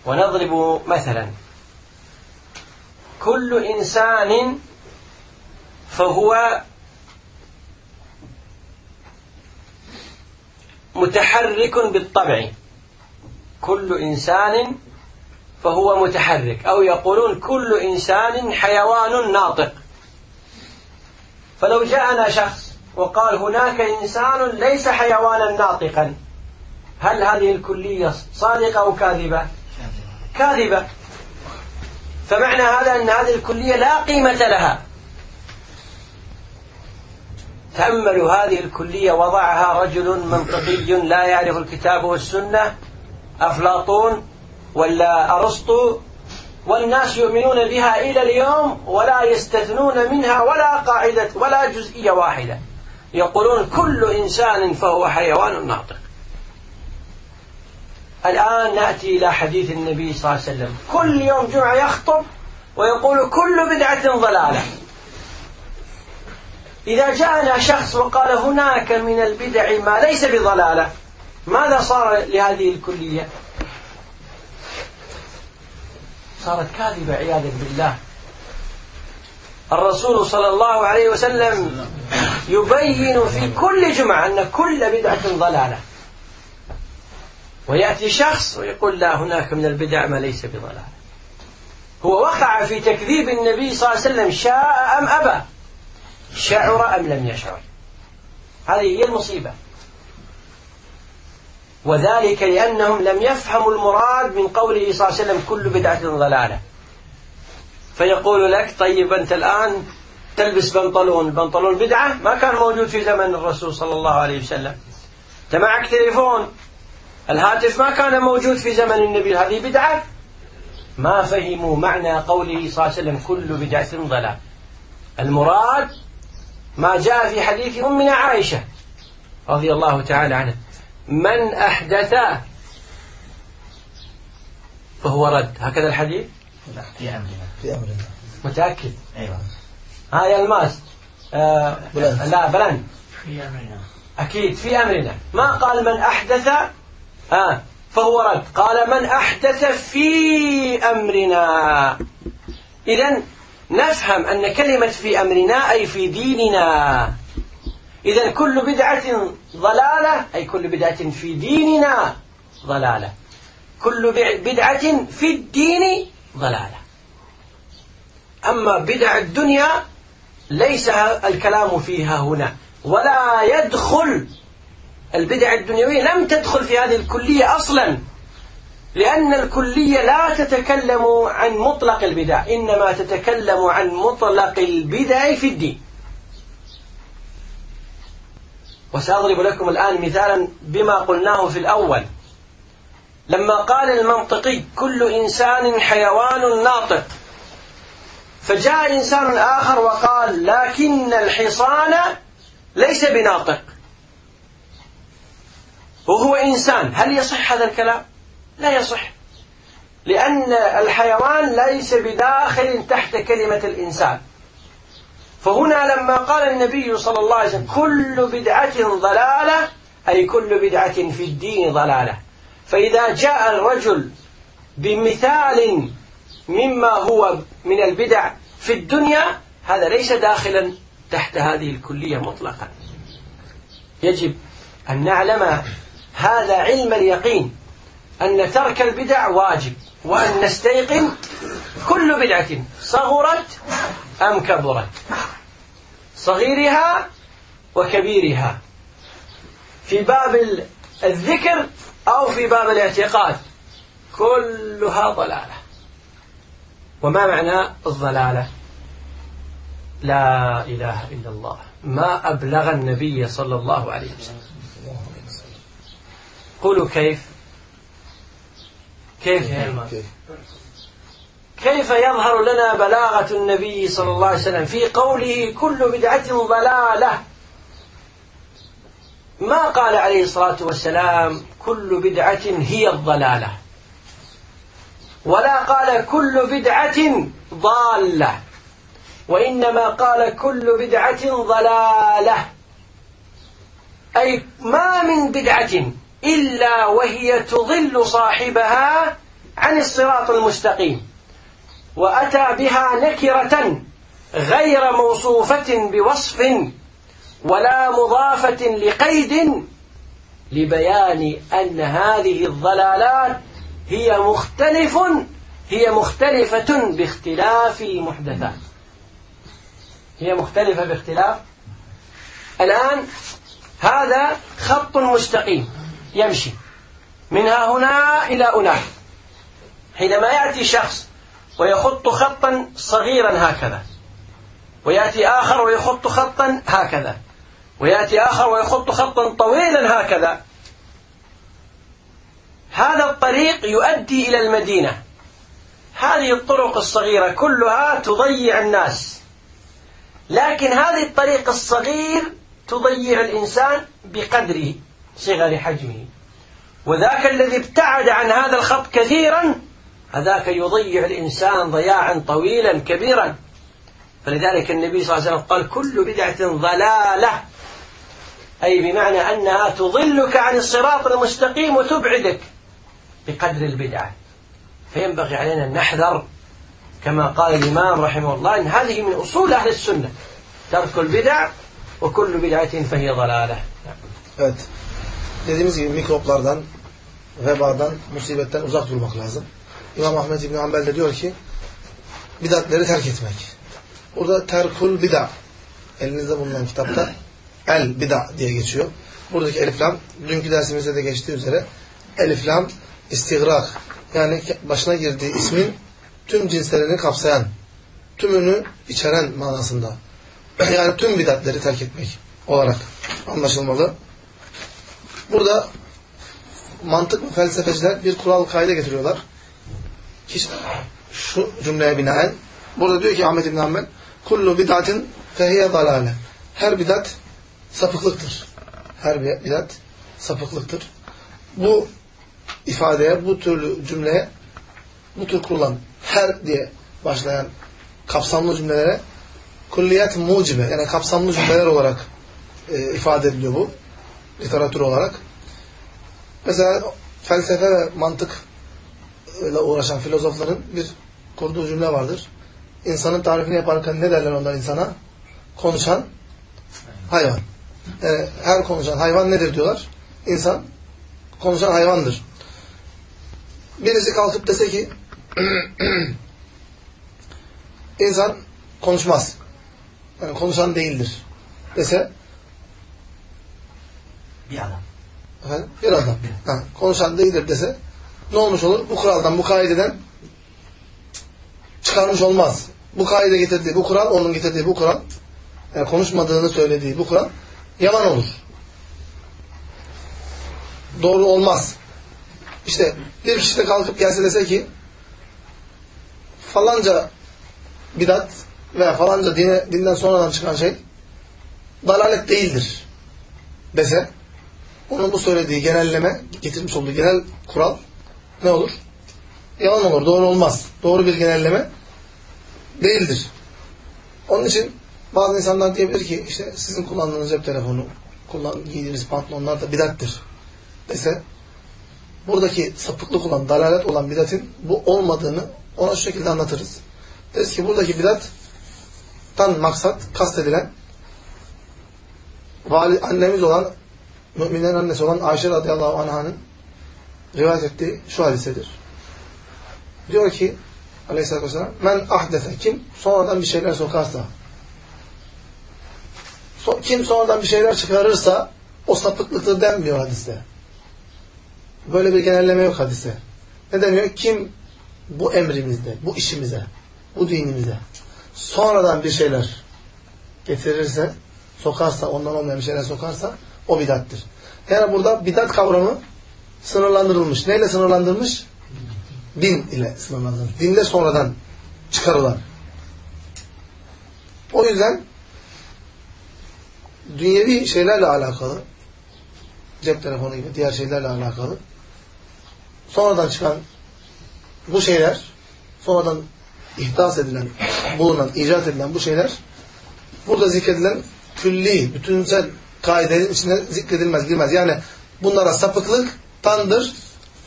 ونضرب مثلا كل إنسان فهو متحرك بالطبع. كل إنسان فهو متحرك. أو يقولون كل إنسان حيوان ناطق. فلو جاءنا شخص وقال هناك إنسان ليس حيوانا ناطقا هل هذه الكلية صادقة أو كاذبة؟ كاذبة. فمعنى هذا أن هذه الكلية لا قيمة لها. تأملوا هذه الكلية وضعها رجل منطقي لا يعرف الكتاب والسنة أفلاطون ولا أرسطو والناس يؤمنون بها إلى اليوم ولا يستثنون منها ولا قاعدة ولا جزئية واحدة. يقولون كل إنسان فهو حيوان ناطق. الآن نأتي إلى حديث النبي صلى الله عليه وسلم. كل يوم جمعة يخطب ويقول كل بدعة ضلالة. إذا جاءنا شخص وقال هناك من البدع ما ليس بضلالة ماذا صار لهذه الكلية؟ صارت كاذبة عياذا بالله. الرسول صلى الله عليه وسلم يبين في كل جمعة أن كل بدعة ضلالة. ويأتي شخص ويقول لا هناك من البدع ما ليس بضلالة. هو وقع في تكذيب النبي صلى الله عليه وسلم شاء أم أبى؟ شعر أم لم يشعر؟ هذه هي المصيبة. وذلك لأنهم لم يفهموا المراد من قوله صلى الله عليه وسلم كل بدعة ضلالة. فيقول لك طيب أنت الآن تلبس بنطلون البنطلون بدعة ما كان موجود في زمن الرسول صلى الله عليه وسلم. أنت معك تليفون. الهاتف ما كان موجود في زمن النبي هذه بدعة. ما فهموا معنى قوله صلى الله عليه وسلم كل بدعة ضلال المراد ما جاء في حديث أمنا عائشة رضي الله تعالى عنها. من أحدث فهو رد. هكذا الحديث؟ لا في أمرنا. في أمرنا. متأكد؟ أيوة. هاي الماس. آه بلند. لا بلند. في أمرنا. أكيد في أمرنا. ما قال من أحدث؟ آه فهو رد. قال من أحدث في أمرنا. إذا نفهم أن كلمة في أمرنا أي في ديننا. إذا كل بدعة ضلالة أي كل بدعة في ديننا ضلالة. كل بدعة في الدين ضلالة. أما بدع الدنيا ليس الكلام فيها هنا ولا يدخل البدع الدنيوية لم تدخل في هذه الكلية أصلا لأن الكلية لا تتكلم عن مطلق البدع إنما تتكلم عن مطلق البدع في الدين. وسأضرب لكم الآن مثالا بما قلناه في الأول. لما قال المنطقي كل إنسان حيوان ناطق. فجاء إنسان آخر وقال لكن الحصان ليس بناطق. وهو إنسان. هل يصح هذا الكلام؟ لا يصح. لأن الحيوان ليس بداخل تحت كلمة الإنسان. فهنا لما قال النبي صلى الله عليه وسلم كل بدعة ضلالة أي كل بدعة في الدين ضلالة. فإذا جاء الرجل بمثال مما هو من البدع في الدنيا هذا ليس داخلا تحت هذه الكلية مطلقا. يجب أن نعلم هذا علم اليقين أن ترك البدع واجب وأن نستيقن كل بدعة صغرت أم كبرت؟ صغيرها وكبيرها. في باب الذكر أو في باب الاعتقاد. كلها ضلالة. وما معنى الضلالة؟ لا إله إلا الله. ما أبلغ النبي صلى الله عليه وسلم. قولوا كيف؟ كيف؟ كيف يظهر لنا بلاغة النبي صلى الله عليه وسلم في قوله كل بدعة ضلالة؟ ما قال عليه الصلاة والسلام كل بدعة هي الضلالة؟ ولا قال كل بدعة ضالة وإنما قال كل بدعة ضلالة. أي ما من بدعة إلا وهي تضل صاحبها عن الصراط المستقيم. وأتى بها نكرة غير موصوفة بوصف ولا مضافة لقيد لبيان أن هذه الضلالات هي مختلف هي مختلفة باختلاف المحدثات. هي مختلفة باختلاف. الآن هذا خط مستقيم يمشي منها هنا إلى هناك. حينما يأتي شخص ويخط خطا صغيرا هكذا. ويأتي آخر ويخط خطا هكذا. ويأتي آخر ويخط خطا طويلا هكذا. هذا الطريق يؤدي إلى المدينة. هذه الطرق الصغيرة كلها تضيع الناس. لكن هذه الطريق الصغير تضيع الإنسان بقدر صغر حجمه. وذاك الذي ابتعد عن هذا الخط كثيرا هذاك يضيع الإنسان ضياعا طويلا كبيرا. فلذلك النبي صلى الله عليه وسلم قال كل بدعة ضلالة. أي بمعنى أنها تضلك عن الصراط المستقيم وتبعدك بقدر البدعة. فينبغي علينا أن نحذر كما قال الإمام رحمه الله أن هذه من أصول أهل السنة. ترك البدع وكل بدعة فهي ضلالة. Evet. Dediğimiz gibi mikroplardan, vebadan, musibetten uzak durmak lazım. İmam Ahmet İbni Hanbel de diyor ki bidatleri terk etmek. Burada terkul bida elinizde bulunan kitapta el bida diye geçiyor. Buradaki eliflam dünkü dersimizde de geçtiği üzere eliflam istigrak yani başına girdiği ismin tüm cinslerini kapsayan tümünü içeren manasında. Yani tüm bidatleri terk etmek olarak anlaşılmalı. Burada mantık ve felsefeciler bir kural kaide getiriyorlar. Şu cümleye binaen burada diyor ki Ahmet İbn Hanbel kullu bid'atin fehiye dalale. Her bidat sapıklıktır. Her bidat sapıklıktır. Bu ifadeye, bu türlü cümleye, bu tür kurulan her diye başlayan kapsamlı cümlelere kulliyat mucibe yani kapsamlı cümleler olarak e, ifade ediliyor bu literatür olarak. Mesela felsefe ve mantık ile uğraşan filozofların bir kurduğu cümle vardır. İnsanın tarifini yaparken ne derler onlar insana? Konuşan hayvan. Yani her konuşan hayvan nedir diyorlar? İnsan konuşan hayvandır. Birisi kalkıp dese ki insan konuşmaz. Yani konuşan değildir. Dese Bir adam. efendim, bir adam. Ha, konuşan değildir dese ne olmuş olur? Bu kuraldan, bu kaideden çıkarmış olmaz. Bu kaide getirdiği bu kural, onun getirdiği bu kural, yani konuşmadığını söylediği bu kural yalan olur. Doğru olmaz. İşte bir kişi de kalkıp gelse dese ki falanca bidat veya falanca dine, dinden sonradan çıkan şey dalalet değildir dese onun bu söylediği genelleme getirmiş olduğu genel kural ne olur? Yalan olur, doğru olmaz. Doğru bir genelleme değildir. Onun için bazı insanlar diyebilir ki işte sizin kullandığınız cep telefonu, kullan, giydiğiniz pantolonlar da bidattir dese buradaki sapıklık olan, dalalet olan bidatin bu olmadığını ona şu şekilde anlatırız. Deriz ki buradaki bidattan maksat, kastedilen vali, annemiz olan, müminlerin annesi olan Ayşe radıyallahu anh'ın rivayet ettiği şu hadisedir. Diyor ki aleyhissalatü vesselam men ahdese kim sonradan bir şeyler sokarsa so, kim sonradan bir şeyler çıkarırsa o sapıklıktır denmiyor hadiste. Böyle bir genelleme yok hadise. Ne deniyor? Kim bu emrimizde, bu işimize, bu dinimize sonradan bir şeyler getirirse, sokarsa, ondan olmayan bir şeyler sokarsa o bidattir. Yani burada bidat kavramı sınırlandırılmış. Neyle sınırlandırılmış? Din ile sınırlandırılmış. Dinde sonradan çıkarılan. O yüzden dünyevi şeylerle alakalı cep telefonu gibi diğer şeylerle alakalı sonradan çıkan bu şeyler sonradan ihdas edilen, bulunan, icat edilen bu şeyler burada zikredilen külli, bütünsel kaidenin içine zikredilmez, girmez. Yani bunlara sapıklık tandır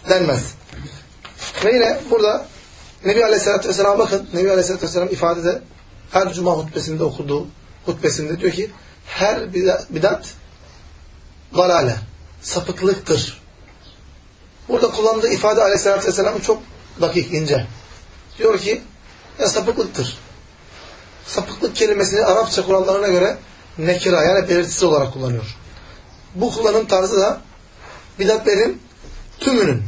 denmez. Ve yine burada Nebi Aleyhisselatü Vesselam'a bakın. Nebi Aleyhisselatü Vesselam ifadede her cuma hutbesinde okuduğu hutbesinde diyor ki her bidat galale, sapıklıktır. Burada kullandığı ifade Aleyhisselatü Vesselam çok dakik, ince. Diyor ki ya sapıklıktır. Sapıklık kelimesini Arapça kurallarına göre nekira yani belirtisiz olarak kullanıyor. Bu kullanım tarzı da bidatlerin tümünün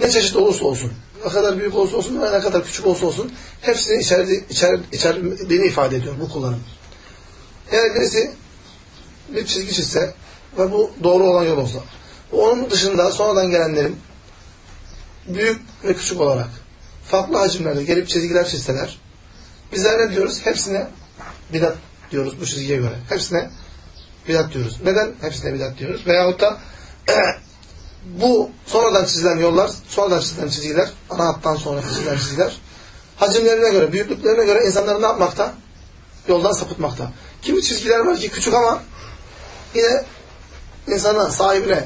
ne çeşit olursa olsun, ne kadar büyük olursa olsun, ne kadar küçük olursa olsun hepsini içerdi, içer, içerdiğini ifade ediyor bu kullanım. Yani birisi bir çizgi çizse ve bu doğru olan yol olsa, onun dışında sonradan gelenlerin büyük ve küçük olarak farklı hacimlerde gelip çizgiler çizseler bizler ne diyoruz? Hepsine bidat diyoruz bu çizgiye göre. Hepsine bidat diyoruz. Neden hepsine bidat diyoruz? Veyahut da bu sonradan çizilen yollar, sonradan çizilen çizgiler, ana hattan sonra çizilen çizgiler hacimlerine göre, büyüklüklerine göre insanları ne yapmakta? Yoldan sapıtmakta. Kimi çizgiler var ki küçük ama yine insana, sahibine,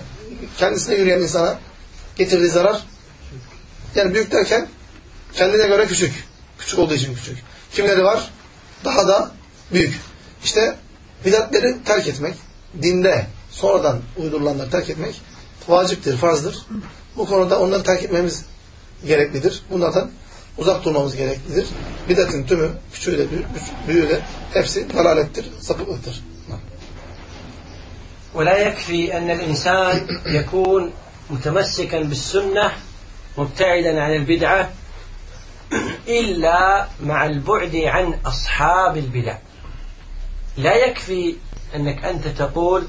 kendisine yürüyen insana getirdiği zarar yani büyük derken kendine göre küçük. Küçük olduğu için küçük. Kimleri var? Daha da büyük. İşte bidatleri terk etmek, dinde sonradan uydurulanları terk etmek vaciptir, farzdır. Bu konuda onları terk etmemiz gereklidir. Bunlardan uzak durmamız gereklidir. Bidatın tümü, küçüğü de büyüğü de hepsi dalalettir, sapıklıktır. ولا يكفي أن الإنسان يكون متمسكا بالسنة مبتعدا عن البدعة إلا مع البعد عن أصحاب البدع لا يكفي أنك أنت تقول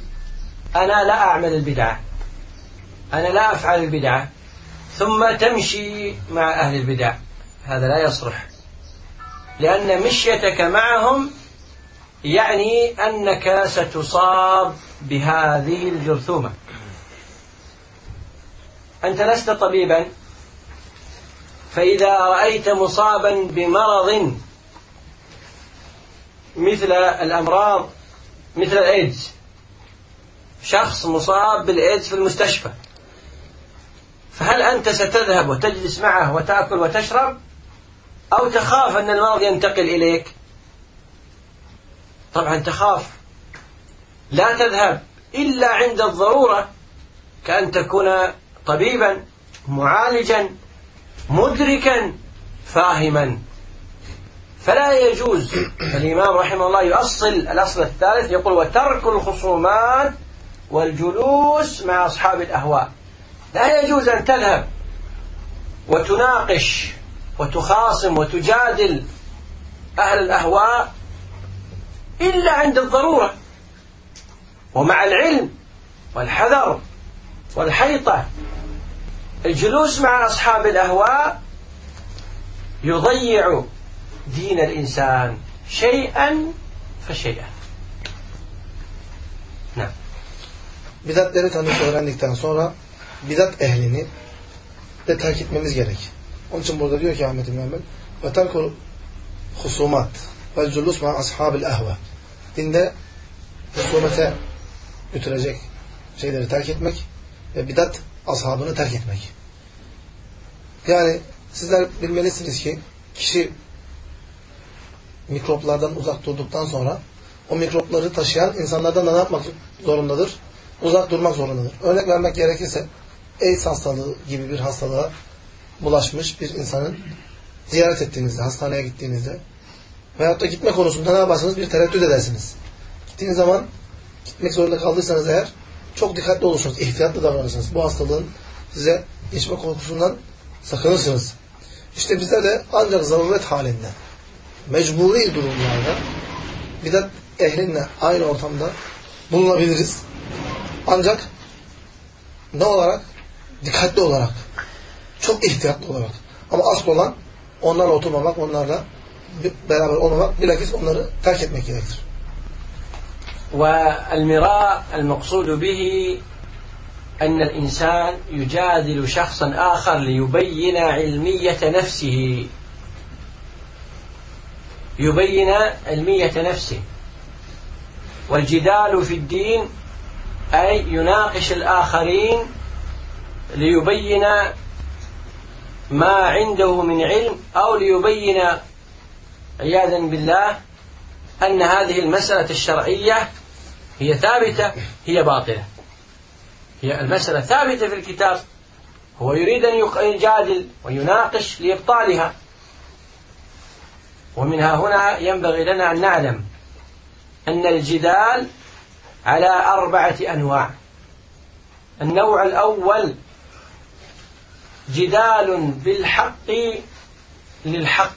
أنا لا أعمل البدعة أنا لا أفعل البدعة ثم تمشي مع أهل البدع. هذا لا يصلح. لأن مشيتك معهم يعني أنك ستصاب بهذه الجرثومة. أنت لست طبيبا فإذا رأيت مصابا بمرض مثل الأمراض مثل الإيدز شخص مصاب بالإيدز في المستشفى. فهل أنت ستذهب وتجلس معه وتأكل وتشرب؟ أو تخاف أن المرض ينتقل إليك؟ طبعا تخاف. لا تذهب إلا عند الضرورة كأن تكون طبيبا معالجا مدركا فاهما. فلا يجوز. الإمام رحمه الله يؤصل الأصل الثالث يقول وترك الخصومات والجلوس مع أصحاب الأهواء لا يجوز أن تذهب وتناقش وتخاصم وتجادل أهل الأهواء إلا عند الضرورة. ومع العلم والحذر والحيطة الجلوس مع أصحاب الأهواء يضيع دين الإنسان شيئا فشيئا. نعم. Bidatleri tanıyıp öğrendikten sonra bidat ehlini de terk etmemiz gerek. Onun için burada diyor ki Ahmet İbn Hanbel ve terkul husumat ve culus ma ashabil ehve. Dinde husumete götürecek şeyleri terk etmek ve bidat ashabını terk etmek. Yani sizler bilmelisiniz ki kişi mikroplardan uzak durduktan sonra o mikropları taşıyan insanlardan da ne yapmak zorundadır? Uzak durmak zorundadır. Örnek vermek gerekirse AIDS hastalığı gibi bir hastalığa bulaşmış bir insanın ziyaret ettiğinizde, hastaneye gittiğinizde veyahut da gitme konusunda ne yaparsınız? Bir tereddüt edersiniz. Gittiğiniz zaman gitmek zorunda kaldıysanız eğer çok dikkatli olursunuz, ihtiyatlı davranırsınız. Bu hastalığın size geçme korkusundan sakınırsınız. İşte bizler de ancak zaruret halinde, mecburi durumlarda bidat ehlinle aynı ortamda bulunabiliriz. Ancak ne olarak? Dikkatli olarak. Çok ihtiyatlı olarak. Ama asıl olan onlarla oturmamak, onlarla beraber olmamak, bilakis onları terk etmek gerektir. والمراء المقصود به أن الإنسان يجادل شخصا آخر ليبين علمية نفسه يبين علمية نفسه والجدال في الدين أي يناقش الآخرين ليبين ما عنده من علم أو ليبين عياذا بالله أن هذه المسألة الشرعية هي ثابتة هي باطلة. هي المسألة ثابتة في الكتاب. هو يريد أن يجادل ويناقش لإبطالها. ومنها هنا ينبغي لنا أن نعلم أن الجدال على أربعة أنواع. النوع الأول جدال بالحق للحق.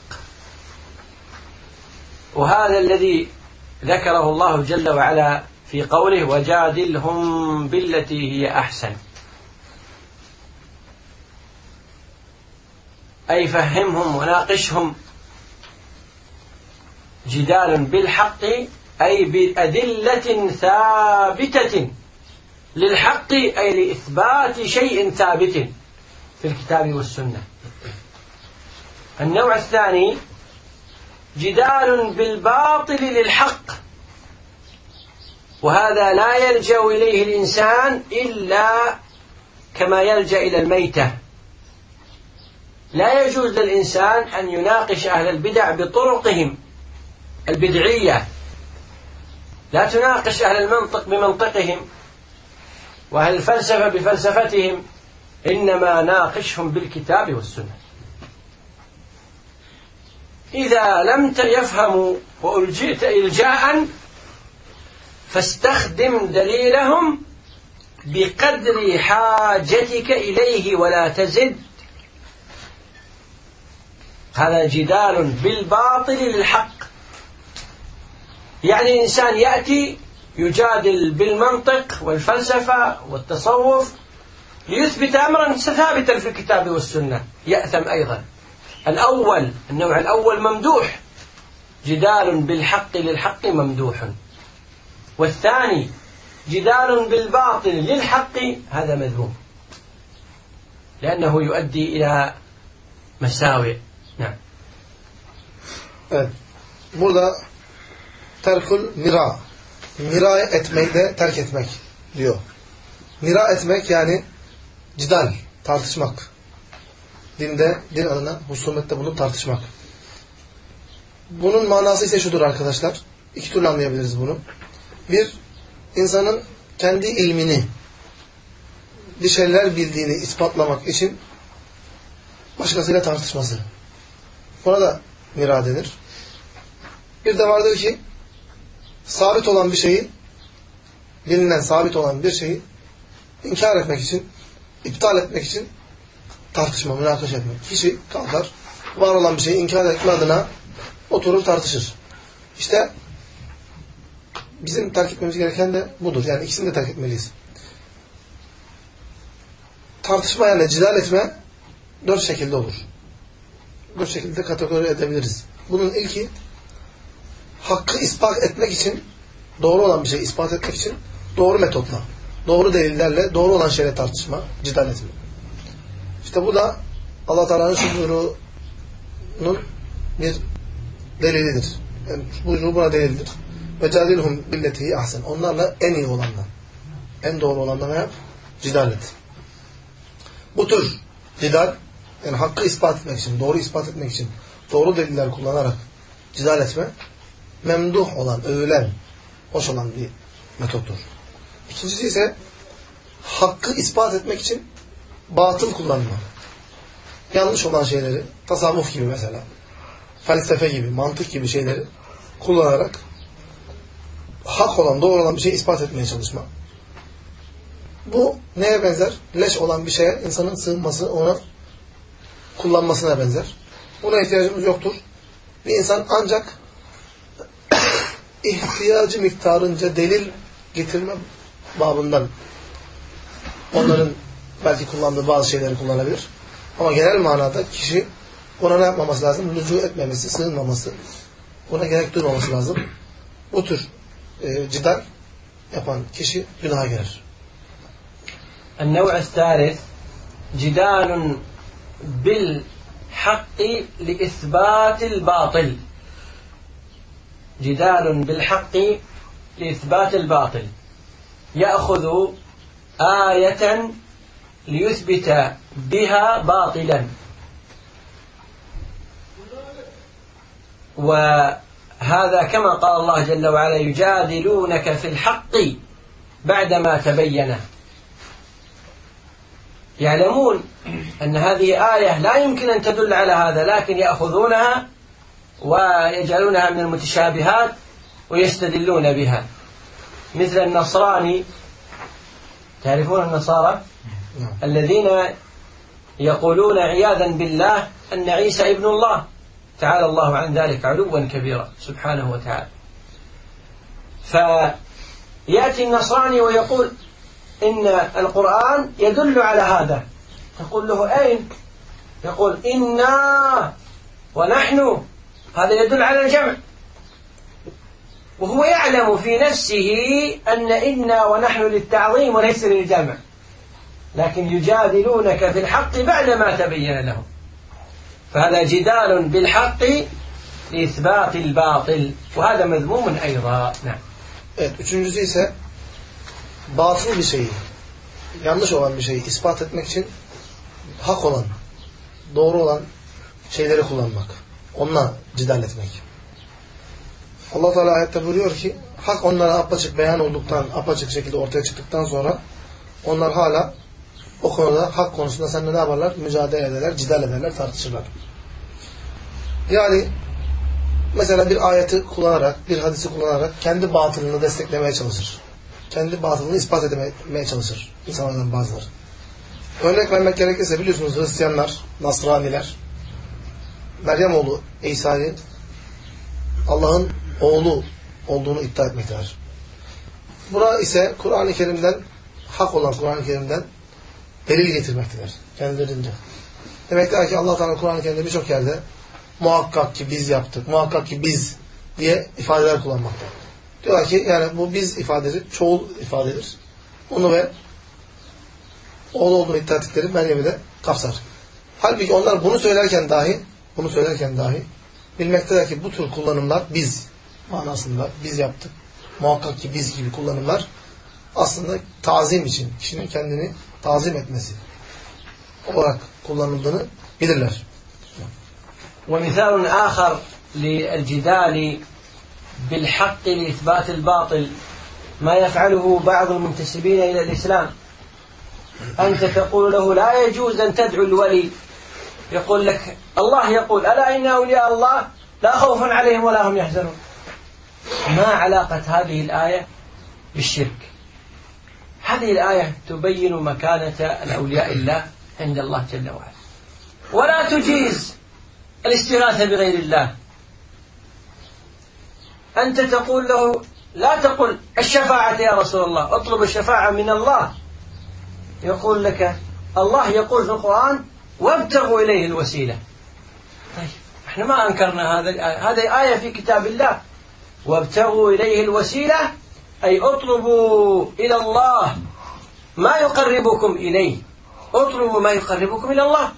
وهذا الذي ذكره الله جل وعلا في قوله وجادلهم بالتي هي أحسن. أي فهمهم وناقشهم. جدال بالحق أي بأدلة ثابتة للحق أي لإثبات شيء ثابت. في الكتاب والسنة. النوع الثاني جدال بالباطل للحق. وهذا لا يلجأ إليه الإنسان إلا كما يلجأ إلى الميتة. لا يجوز للإنسان أن يناقش أهل البدع بطرقهم البدعية. لا تناقش أهل المنطق بمنطقهم وأهل الفلسفة بفلسفتهم إنما ناقشهم بالكتاب والسنة. إذا لم يفهموا وألجئت إلجاء فاستخدم دليلهم بقدر حاجتك إليه ولا تزد. هذا جدال بالباطل للحق. يعني إنسان يأتي يجادل بالمنطق والفلسفة والتصوف ليثبت أمرا ثابتا في الكتاب والسنة يأثم أيضا الأول النوع الأول ممدوح جدال بالحق للحق ممدوح والثاني جدال بالباطل للحق هذا مذموم لأنه يؤدي إلى مساوئ نعم Evet. Burada terkul mira. Mira etmeyi de terk etmek diyor. Yani cidal, tartışmak. Dinde, din adına husumette bulunup tartışmak. Bunun manası ise şudur arkadaşlar. İki türlü anlayabiliriz bunu. Bir, insanın kendi ilmini, bir şeyler bildiğini ispatlamak için başkasıyla tartışması. Buna da mira denir. Bir de vardır ki sabit olan bir şeyi bilinen sabit olan bir şeyi inkar etmek için, iptal etmek için tartışma, münakaşa etmek. Kişi kalkar, var olan bir şeyi inkar etme adına oturur tartışır. İşte bizim terk etmemiz gereken de budur. Yani ikisini de terk etmeliyiz. Tartışma yani cidal etme dört şekilde olur. Dört şekilde kategori edebiliriz. Bunun ilki hakkı ispat etmek için doğru olan bir şeyi ispat etmek için doğru metotla, doğru delillerle, doğru olan şeyle tartışma, cidal etme. İşte bu da Allah Teala'nın şu buyruğunun bir delilidir. Yani buyruğu buna delildir. Ve cadilhum billetihi ahsen. Onlarla en iyi olanla, en doğru olanla ne yap? Cidal et. Bu tür cidal, yani hakkı ispat etmek için, doğru ispat etmek için, doğru deliller kullanarak cidal etme, memduh olan, övülen, hoş olan bir metottur. İkincisi ise hakkı ispat etmek için batıl kullanma. Yanlış olan şeyleri, tasavvuf gibi mesela, felsefe gibi, mantık gibi şeyleri kullanarak hak olan, doğru olan bir şeyi ispat etmeye çalışma. Bu neye benzer? Leş olan bir şeye insanın sığınması, ona kullanmasına benzer. Buna ihtiyacımız yoktur. Bir insan ancak ihtiyacı miktarınca delil getirme babından onların belki kullandığı bazı şeyleri kullanabilir. Ama genel manada kişi buna ne yapmaması lazım? Lücu etmemesi, sığınmaması, buna gerek duymaması lazım. Bu tür e, cidal yapan kişi günaha girer. النوع الثالث جدال بالحق لإثبات الباطل جدال بالحق لإثبات الباطل يأخذ آية ليثبت بها باطلا. وهذا كما قال الله جل وعلا يجادلونك في الحق بعدما تبين يعلمون أن هذه آية لا يمكن أن تدل على هذا لكن يأخذونها ويجعلونها من المتشابهات ويستدلون بها. مثل النصراني. تعرفون النصارى؟ نعم. الذين يقولون عياذا بالله أن عيسى ابن الله. تعالى الله عن ذلك علوا كبيرا سبحانه وتعالى. فيأتي النصراني ويقول إن القرآن يدل على هذا. تقول له أين؟ يقول إنا ونحن. هذا يدل على الجمع. وهو يعلم في نفسه أن إنا ونحن للتعظيم وليس للجمع لكن يجادلونك في الحق بعدما تبين لهم فهذا جدال بالحق لإثبات الباطل وهذا مذموم أيضا نعم bir şeyi, yanlış olan bir şeyi ispat etmek için hak olan, doğru olan şeyleri kullanmak. Onunla cidal etmek. Allah Teala ayette buyuruyor ki hak onlara apaçık beyan olduktan, apaçık şekilde ortaya çıktıktan sonra onlar hala o konuda hak konusunda seninle ne yaparlar? Mücadele ederler, cidal ederler, tartışırlar. Yani mesela bir ayeti kullanarak, bir hadisi kullanarak kendi batılını desteklemeye çalışır. Kendi batılını ispat etmeye çalışır insanlardan bazıları. Örnek vermek gerekirse biliyorsunuz Hristiyanlar, Nasraniler, Meryem oğlu İsa'yı Allah'ın oğlu olduğunu iddia etmektedir. Buna ise Kur'an-ı Kerim'den, hak olan Kur'an-ı Kerim'den delil getirmektedir kendilerince. Demektir ki Allah Teala Kur'an-ı Kerim'de birçok yerde muhakkak ki biz yaptık, muhakkak ki biz diye ifadeler kullanmakta. Diyorlar ki yani bu biz ifadesi çoğul ifadedir. Onu ve oğlu olduğunu iddia ettikleri Meryem'i de kapsar. Halbuki onlar bunu söylerken dahi bunu söylerken dahi bilmektedir ki bu tür kullanımlar biz manasında biz yaptık. Muhakkak ki biz gibi kullanımlar aslında tazim için, kişinin kendini tazim etmesi olarak kullanıldığını bilirler. ومثال آخر للجدال بالحق لإثبات الباطل ما يفعله بعض المنتسبين إلى الإسلام أنت تقول له لا يجوز أن تدعو الولي يقول لك الله يقول ألا إن أولياء الله لا خوف عليهم ولا هم يحزنون ما علاقة هذه الآية بالشرك. هذه الآية تبين مكانة الأولياء الله عند الله جل وعلا. ولا تجيز الاستغاثة بغير الله. أنت تقول له لا تقل الشفاعة يا رسول الله اطلب الشفاعة من الله. يقول لك الله يقول في القرآن وابتغوا إليه الوسيلة. طيب إحنا ما أنكرنا هذا هذه آية في كتاب الله. وابتغوا إليه الوسيلة أي اطلبوا إلى الله ما يقربكم إليه. اطلبوا ما يقربكم إلى الله.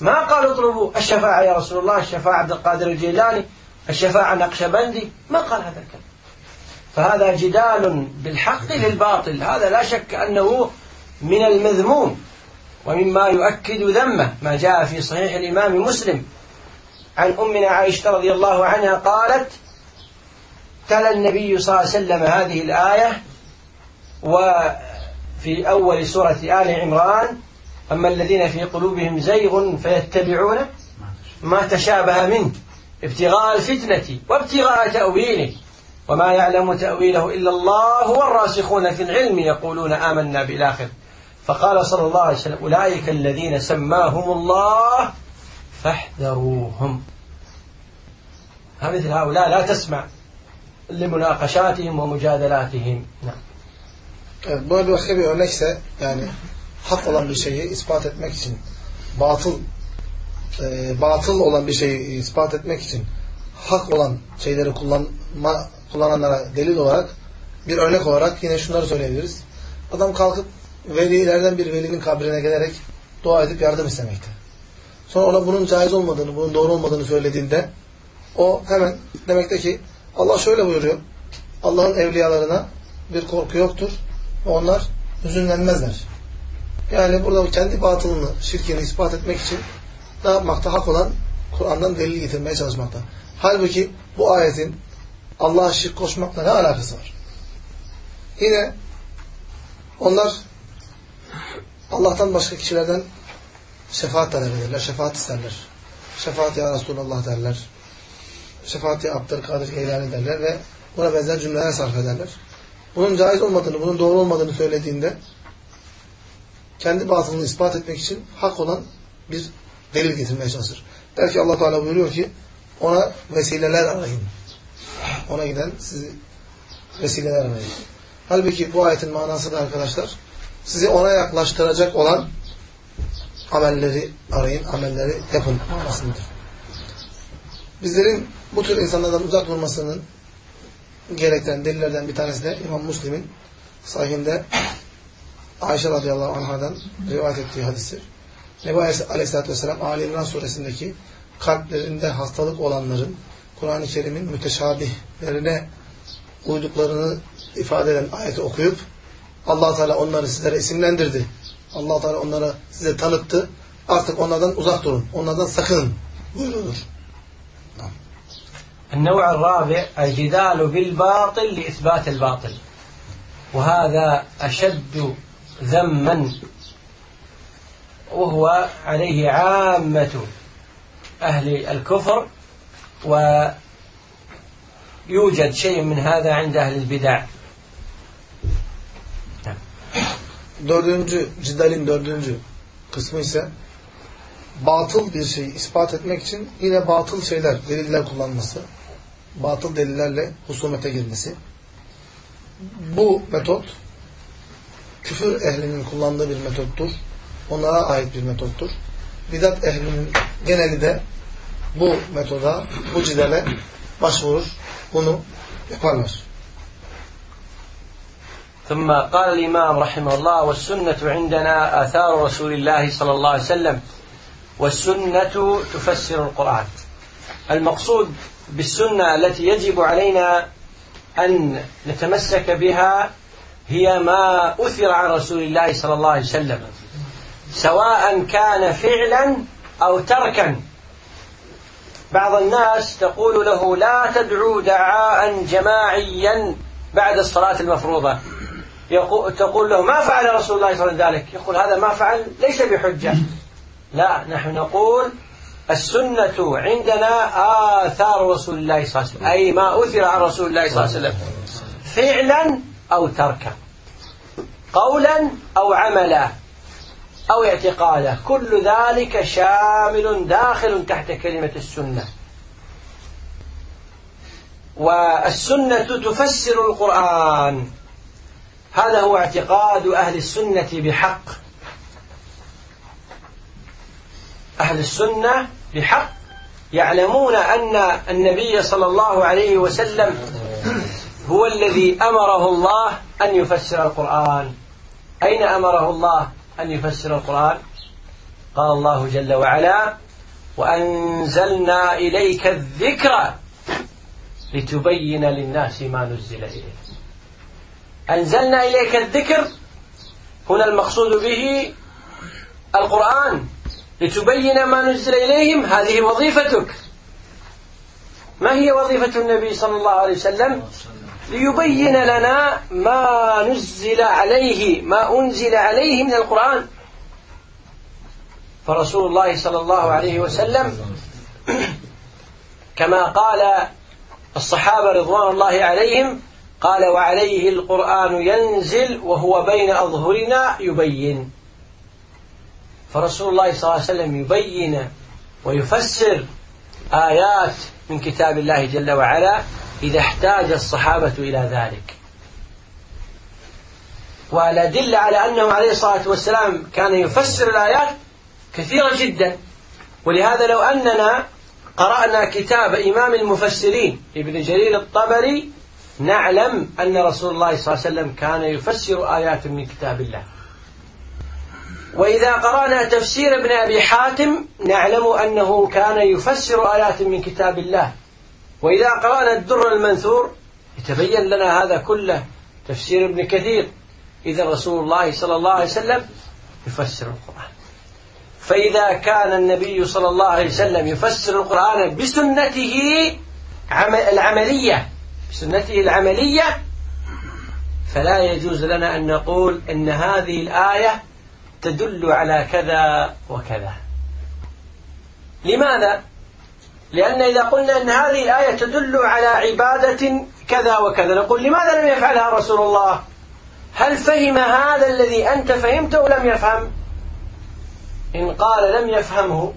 ما قال اطلبوا الشفاعة يا رسول الله الشفاعة عبد القادر الجيلاني الشفاعة نقشبندي ما قال هذا الكلام. فهذا جدال بالحق للباطل. هذا لا شك أنه من المذموم ومما يؤكد ذمه ما جاء في صحيح الإمام مسلم. عن أمنا عائشة رضي الله عنها قالت تلا النبي صلى الله عليه وسلم هذه الآية وفي أول سورة آل عمران أما الذين في قلوبهم زيغ فيتبعون ما تشابه منه ابتغاء الفتنة وابتغاء تأويله وما يعلم تأويله إلا الله والراسخون في العلم يقولون آمنا بالآخر. فقال صلى الله عليه وسلم أولئك الذين سماهم الله فاحذروهم. هؤلاء لا تسمع. لمناقشاتهم ومجادلاتهم نعم Evet, böyle başka bir örnekse yani hak olan bir şeyi ispat etmek için batıl e, batıl olan bir şeyi ispat etmek için hak olan şeyleri kullanma kullananlara delil olarak bir örnek olarak yine şunları söyleyebiliriz. Adam kalkıp velilerden bir velinin kabrine gelerek dua edip yardım istemekte. Sonra ona bunun caiz olmadığını, bunun doğru olmadığını söylediğinde o hemen demekte ki Allah şöyle buyuruyor. Allah'ın evliyalarına bir korku yoktur. Onlar hüzünlenmezler. Yani burada kendi batılını, şirkini ispat etmek için ne yapmakta? Hak olan Kur'an'dan delil getirmeye çalışmakta. Halbuki bu ayetin Allah'a şirk koşmakla ne alakası var? Yine onlar Allah'tan başka kişilerden şefaat talep ederler, şefaat isterler. Şefaat ya Resulallah derler. Şefaat ya Abdülkadir Geylani derler ve buna benzer cümleler sarf ederler. Bunun caiz olmadığını, bunun doğru olmadığını söylediğinde kendi batılını ispat etmek için hak olan bir delil getirmeye çalışır. Der ki allah Teala buyuruyor ki ona vesileler arayın. Ona giden sizi vesileler arayın. Halbuki bu ayetin manası da arkadaşlar sizi ona yaklaştıracak olan amelleri arayın, amelleri yapın manasındadır. Bizlerin bu tür insanlardan uzak durmasının gerektiren delillerden bir tanesi de İmam Müslim'in sahihinde Ayşe radıyallahu anhadan rivayet ettiği hadistir. Nebi Aleyhisselatü Vesselam Ali İmran suresindeki kalplerinde hastalık olanların Kur'an-ı Kerim'in müteşabihlerine uyduklarını ifade eden ayeti okuyup allah Teala onları sizlere isimlendirdi. allah Teala onları size tanıttı. Artık onlardan uzak durun. Onlardan sakının. Buyurulur. النوع الرابع الجدال بالباطل لإثبات الباطل وهذا أشد ذما وهو عليه عامة أهل الكفر ويوجد شيء من هذا عند أهل البدع Dördüncü, cidalin dördüncü kısmı ise batıl bir şeyi ispat etmek için yine batıl şeyler, deliller kullanması, batıl delillerle husumete girmesi. Bu metot küfür ehlinin kullandığı bir metottur. Onlara ait bir metottur. Bidat ehlinin geneli de bu metoda, bu cidale başvurur. Bunu yaparlar. ثم قال الإمام رحمه الله والسنة عندنا آثار رسول الله صلى الله عليه وسلم والسنة تفسر القرآن المقصود بالسنة التي يجب علينا أن نتمسك بها هي ما أثر عن رسول الله صلى الله عليه وسلم. سواء كان فعلا أو تركا. بعض الناس تقول له لا تدعو دعاء جماعيا بعد الصلاة المفروضة. تقول له ما فعل رسول الله صلى الله عليه وسلم ذلك. يقول هذا ما فعل ليس بحجة. لا نحن نقول السنة عندنا آثار رسول الله صلى الله عليه وسلم أي ما أثر عن رسول الله صلى الله عليه وسلم. فعلا أو تركا قولا أو عملا أو اعتقادا كل ذلك شامل داخل تحت كلمة السنة. والسنة تفسر القرآن هذا هو اعتقاد أهل السنة بحق. أهل السنة بحق يعلمون أن النبي صلى الله عليه وسلم هو الذي أمره الله أن يفسر القرآن. أين أمره الله أن يفسر القرآن؟ قال الله جل وعلا وأنزلنا إليك الذكر لتبين للناس ما نزل إليه أنزلنا إليك الذكر. هنا المقصود به القرآن. لتبين ما نزل إليهم هذه وظيفتك. ما هي وظيفة النبي صلى الله عليه وسلم؟ ليبين لنا ما نزل عليه ما أنزل عليه من القرآن. فرسول الله صلى الله عليه وسلم كما قال الصحابة رضوان الله عليهم قال وعليه القرآن ينزل وهو بين أظهرنا يبين. فرسول الله صلى الله عليه وسلم يبين ويفسر آيات من كتاب الله جل وعلا إذا احتاج الصحابة إلى ذلك. والأدلة على أنه عليه الصلاة والسلام كان يفسر الآيات كثيرة جدا. ولهذا لو أننا قرأنا كتاب إمام المفسرين ابن جرير الطبري نعلم أن رسول الله صلى الله عليه وسلم كان يفسر آيات من كتاب الله. وإذا قرأنا تفسير ابن أبي حاتم نعلم أنه كان يفسر آيات من كتاب الله. وإذا قرأنا الدر المنثور يتبين لنا هذا كله. تفسير ابن كثير. إذا رسول الله صلى الله عليه وسلم يفسر القرآن. فإذا كان النبي صلى الله عليه وسلم يفسر القرآن بسنته العملية بسنته العملية فلا يجوز لنا أن نقول إن هذه الآية تدل على كذا وكذا. لماذا؟ لأن إذا قلنا أن هذه الآية تدل على عبادة كذا وكذا نقول لماذا لم يفعلها رسول الله؟ هل فهم هذا الذي أنت فهمته ولم يفهم؟ إن قال لم يفهمه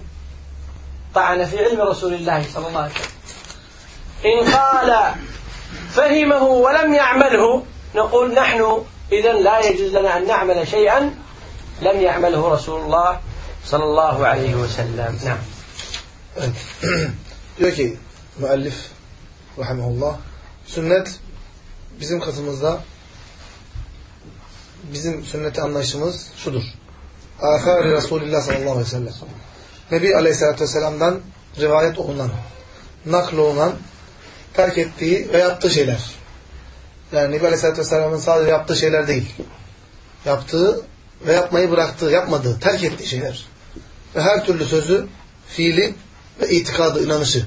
طعن في علم رسول الله صلى الله عليه وسلم. إن قال فهمه ولم يعمله نقول نحن إذا لا يجوز لنا أن نعمل شيئا لم يعمله رسول الله صلى الله عليه وسلم نعم diyor ki müellif rahimahullah sünnet bizim katımızda bizim sünneti anlayışımız şudur. Afari Resulullah sallallahu aleyhi ve sellem. Nebi aleyhissalatü vesselam'dan rivayet olunan, nakl olunan, terk ettiği ve yaptığı şeyler. Yani Nebi aleyhissalatü vesselamın sadece yaptığı şeyler değil. Yaptığı ve yapmayı bıraktığı, yapmadığı, terk ettiği şeyler. Ve her türlü sözü, fiili ve itikadı, inanışı.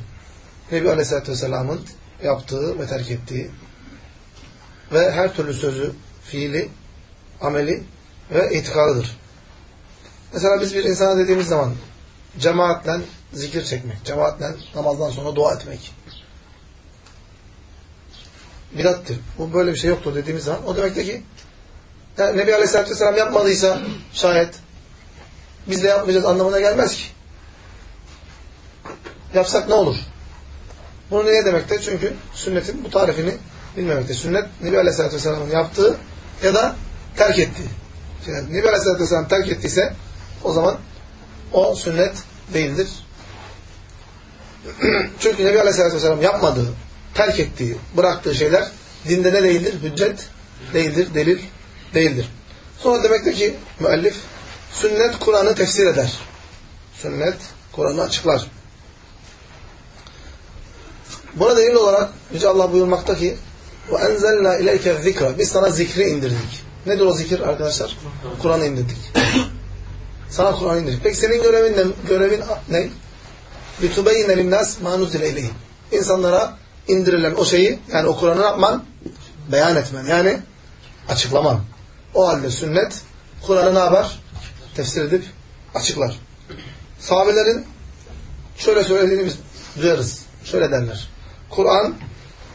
Nebi Aleyhisselatü Vesselam'ın yaptığı ve terk ettiği ve her türlü sözü, fiili, ameli ve itikadıdır. Mesela biz bir insana dediğimiz zaman cemaatle zikir çekmek, cemaatle namazdan sonra dua etmek. Bidattir. Bu böyle bir şey yoktur dediğimiz zaman o demektir ki yani Nebi Aleyhisselatü Vesselam yapmadıysa şayet biz de yapmayacağız anlamına gelmez ki. Yapsak ne olur? Bunu niye demekte? Çünkü sünnetin bu tarifini bilmemekte. Sünnet Nebi Aleyhisselatü Vesselam'ın yaptığı ya da terk ettiği. Yani Nebi Aleyhisselatü Vesselam terk ettiyse o zaman o sünnet değildir. Çünkü Nebi Aleyhisselatü Vesselam yapmadığı, terk ettiği, bıraktığı şeyler dinde ne değildir? Hüccet değildir, delil değildir. Sonra demektir ki müellif sünnet Kur'an'ı tefsir eder. Sünnet Kur'an'ı açıklar. Buna delil olarak Yüce Allah buyurmakta ki وَاَنْزَلْنَا اِلَيْكَ zikra. Biz sana zikri indirdik. Nedir o zikir arkadaşlar? Kur'an'ı indirdik. Sana Kur'an'ı indirdik. Peki senin görevin ne? Görevin ne? لِتُبَيِّنَ لِلنَّاسِ مَا نُزِلَ اِلَيْهِ İnsanlara indirilen o şeyi, yani o Kur'an'ı yapman? Beyan etmen. Yani açıklaman. O halde sünnet Kur'an'ı ne yapar? Tefsir edip açıklar. Sahabelerin şöyle söylediğini biz duyarız. Şöyle derler. Kur'an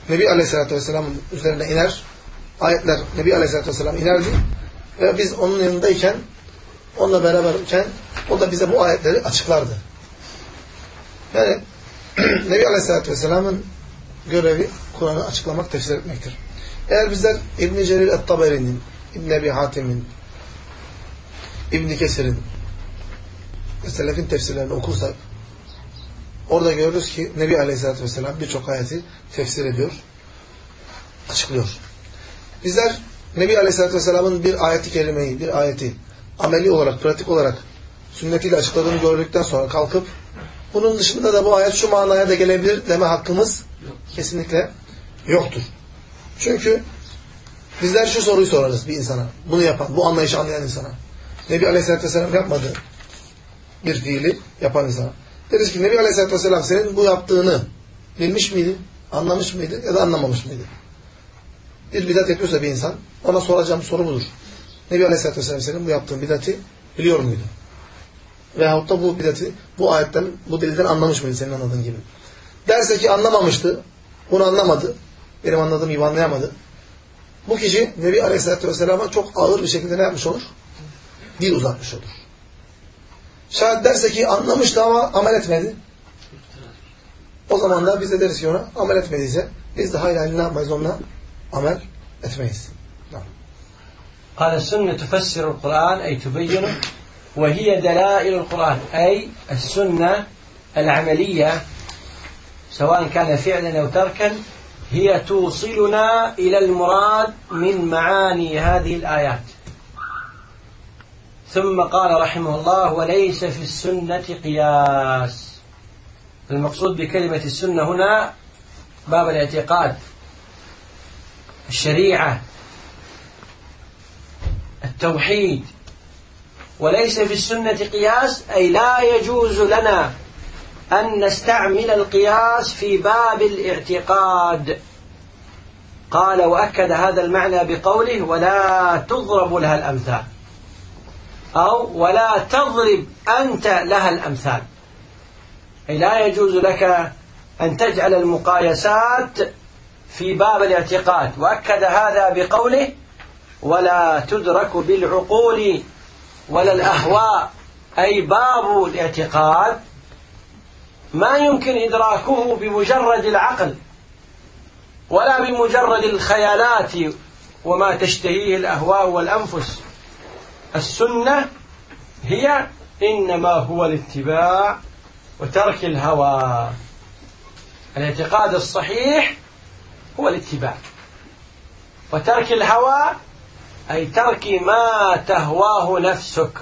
Nebi Aleyhisselatü Vesselam'ın üzerine iner. Ayetler Nebi Aleyhisselatü Vesselam inerdi. Ve biz onun yanındayken onunla beraberken o da bize bu ayetleri açıklardı. Yani Nebi Aleyhisselatü Vesselam'ın görevi Kur'an'ı açıklamak, tefsir etmektir. Eğer bizler İbn-i Celil Et-Taberi'nin, İbn Ebi Hatim'in, İbn Kesir'in Selefin tefsirlerini okursak Orada görürüz ki Nebi Aleyhisselatü Vesselam birçok ayeti tefsir ediyor, açıklıyor. Bizler Nebi Aleyhisselatü Vesselam'ın bir ayeti kelimeyi, bir ayeti ameli olarak, pratik olarak sünnetiyle açıkladığını gördükten sonra kalkıp bunun dışında da bu ayet şu manaya da gelebilir deme hakkımız kesinlikle yoktur. Çünkü bizler şu soruyu sorarız bir insana. Bunu yapan, bu anlayışı anlayan insana. Nebi Aleyhisselatü Vesselam yapmadı bir fiili yapan insana. Deriz ki Nebi Aleyhisselatü Vesselam senin bu yaptığını bilmiş miydi, anlamış mıydı ya da anlamamış mıydı? Bir bidat yapıyorsa bir insan ona soracağım soru budur. Nebi Aleyhisselatü Vesselam senin bu yaptığın bidati biliyor muydu? Veyahut da bu bidati bu ayetten, bu delilden anlamış mıydı senin anladığın gibi? Derse ki anlamamıştı, bunu anlamadı, benim anladığım gibi anlayamadı. Bu kişi Nebi Aleyhisselatü Vesselam'a çok ağır bir şekilde ne yapmış olur? Dil uzatmış olur. Şayet derse ki anlamıştı ama amel etmedi. O zaman da biz de deriz ki ona amel etmediyse biz de hayır hayır ne yapmayız onunla? Amel etmeyiz. قال السنة تفسر القرآن أي تبينه وهي دلائل القرآن أي السنة العملية سواء كان فعلا أو تركا هي توصلنا إلى المراد من معاني هذه الآيات. ثم قال رحمه الله وليس في السنة قياس المقصود بكلمة السنة هنا باب الاعتقاد الشريعة التوحيد. وليس في السنة قياس أي لا يجوز لنا أن نستعمل القياس في باب الاعتقاد. قال وأكد هذا المعنى بقوله ولا تضرب لها الأمثال. أو ولا تضرب أنت لها الأمثال. أي لا يجوز لك أن تجعل المقايسات في باب الاعتقاد. وأكد هذا بقوله ولا تدرك بالعقول ولا الأهواء. أي باب الاعتقاد. ما يمكن إدراكه بمجرد العقل ولا بمجرد الخيالات وما تشتهيه الأهواء والأنفس. السنة هي إنما هو الاتباع وترك الهوى. الاعتقاد الصحيح هو الاتباع. وترك الهوى أي ترك ما تهواه نفسك.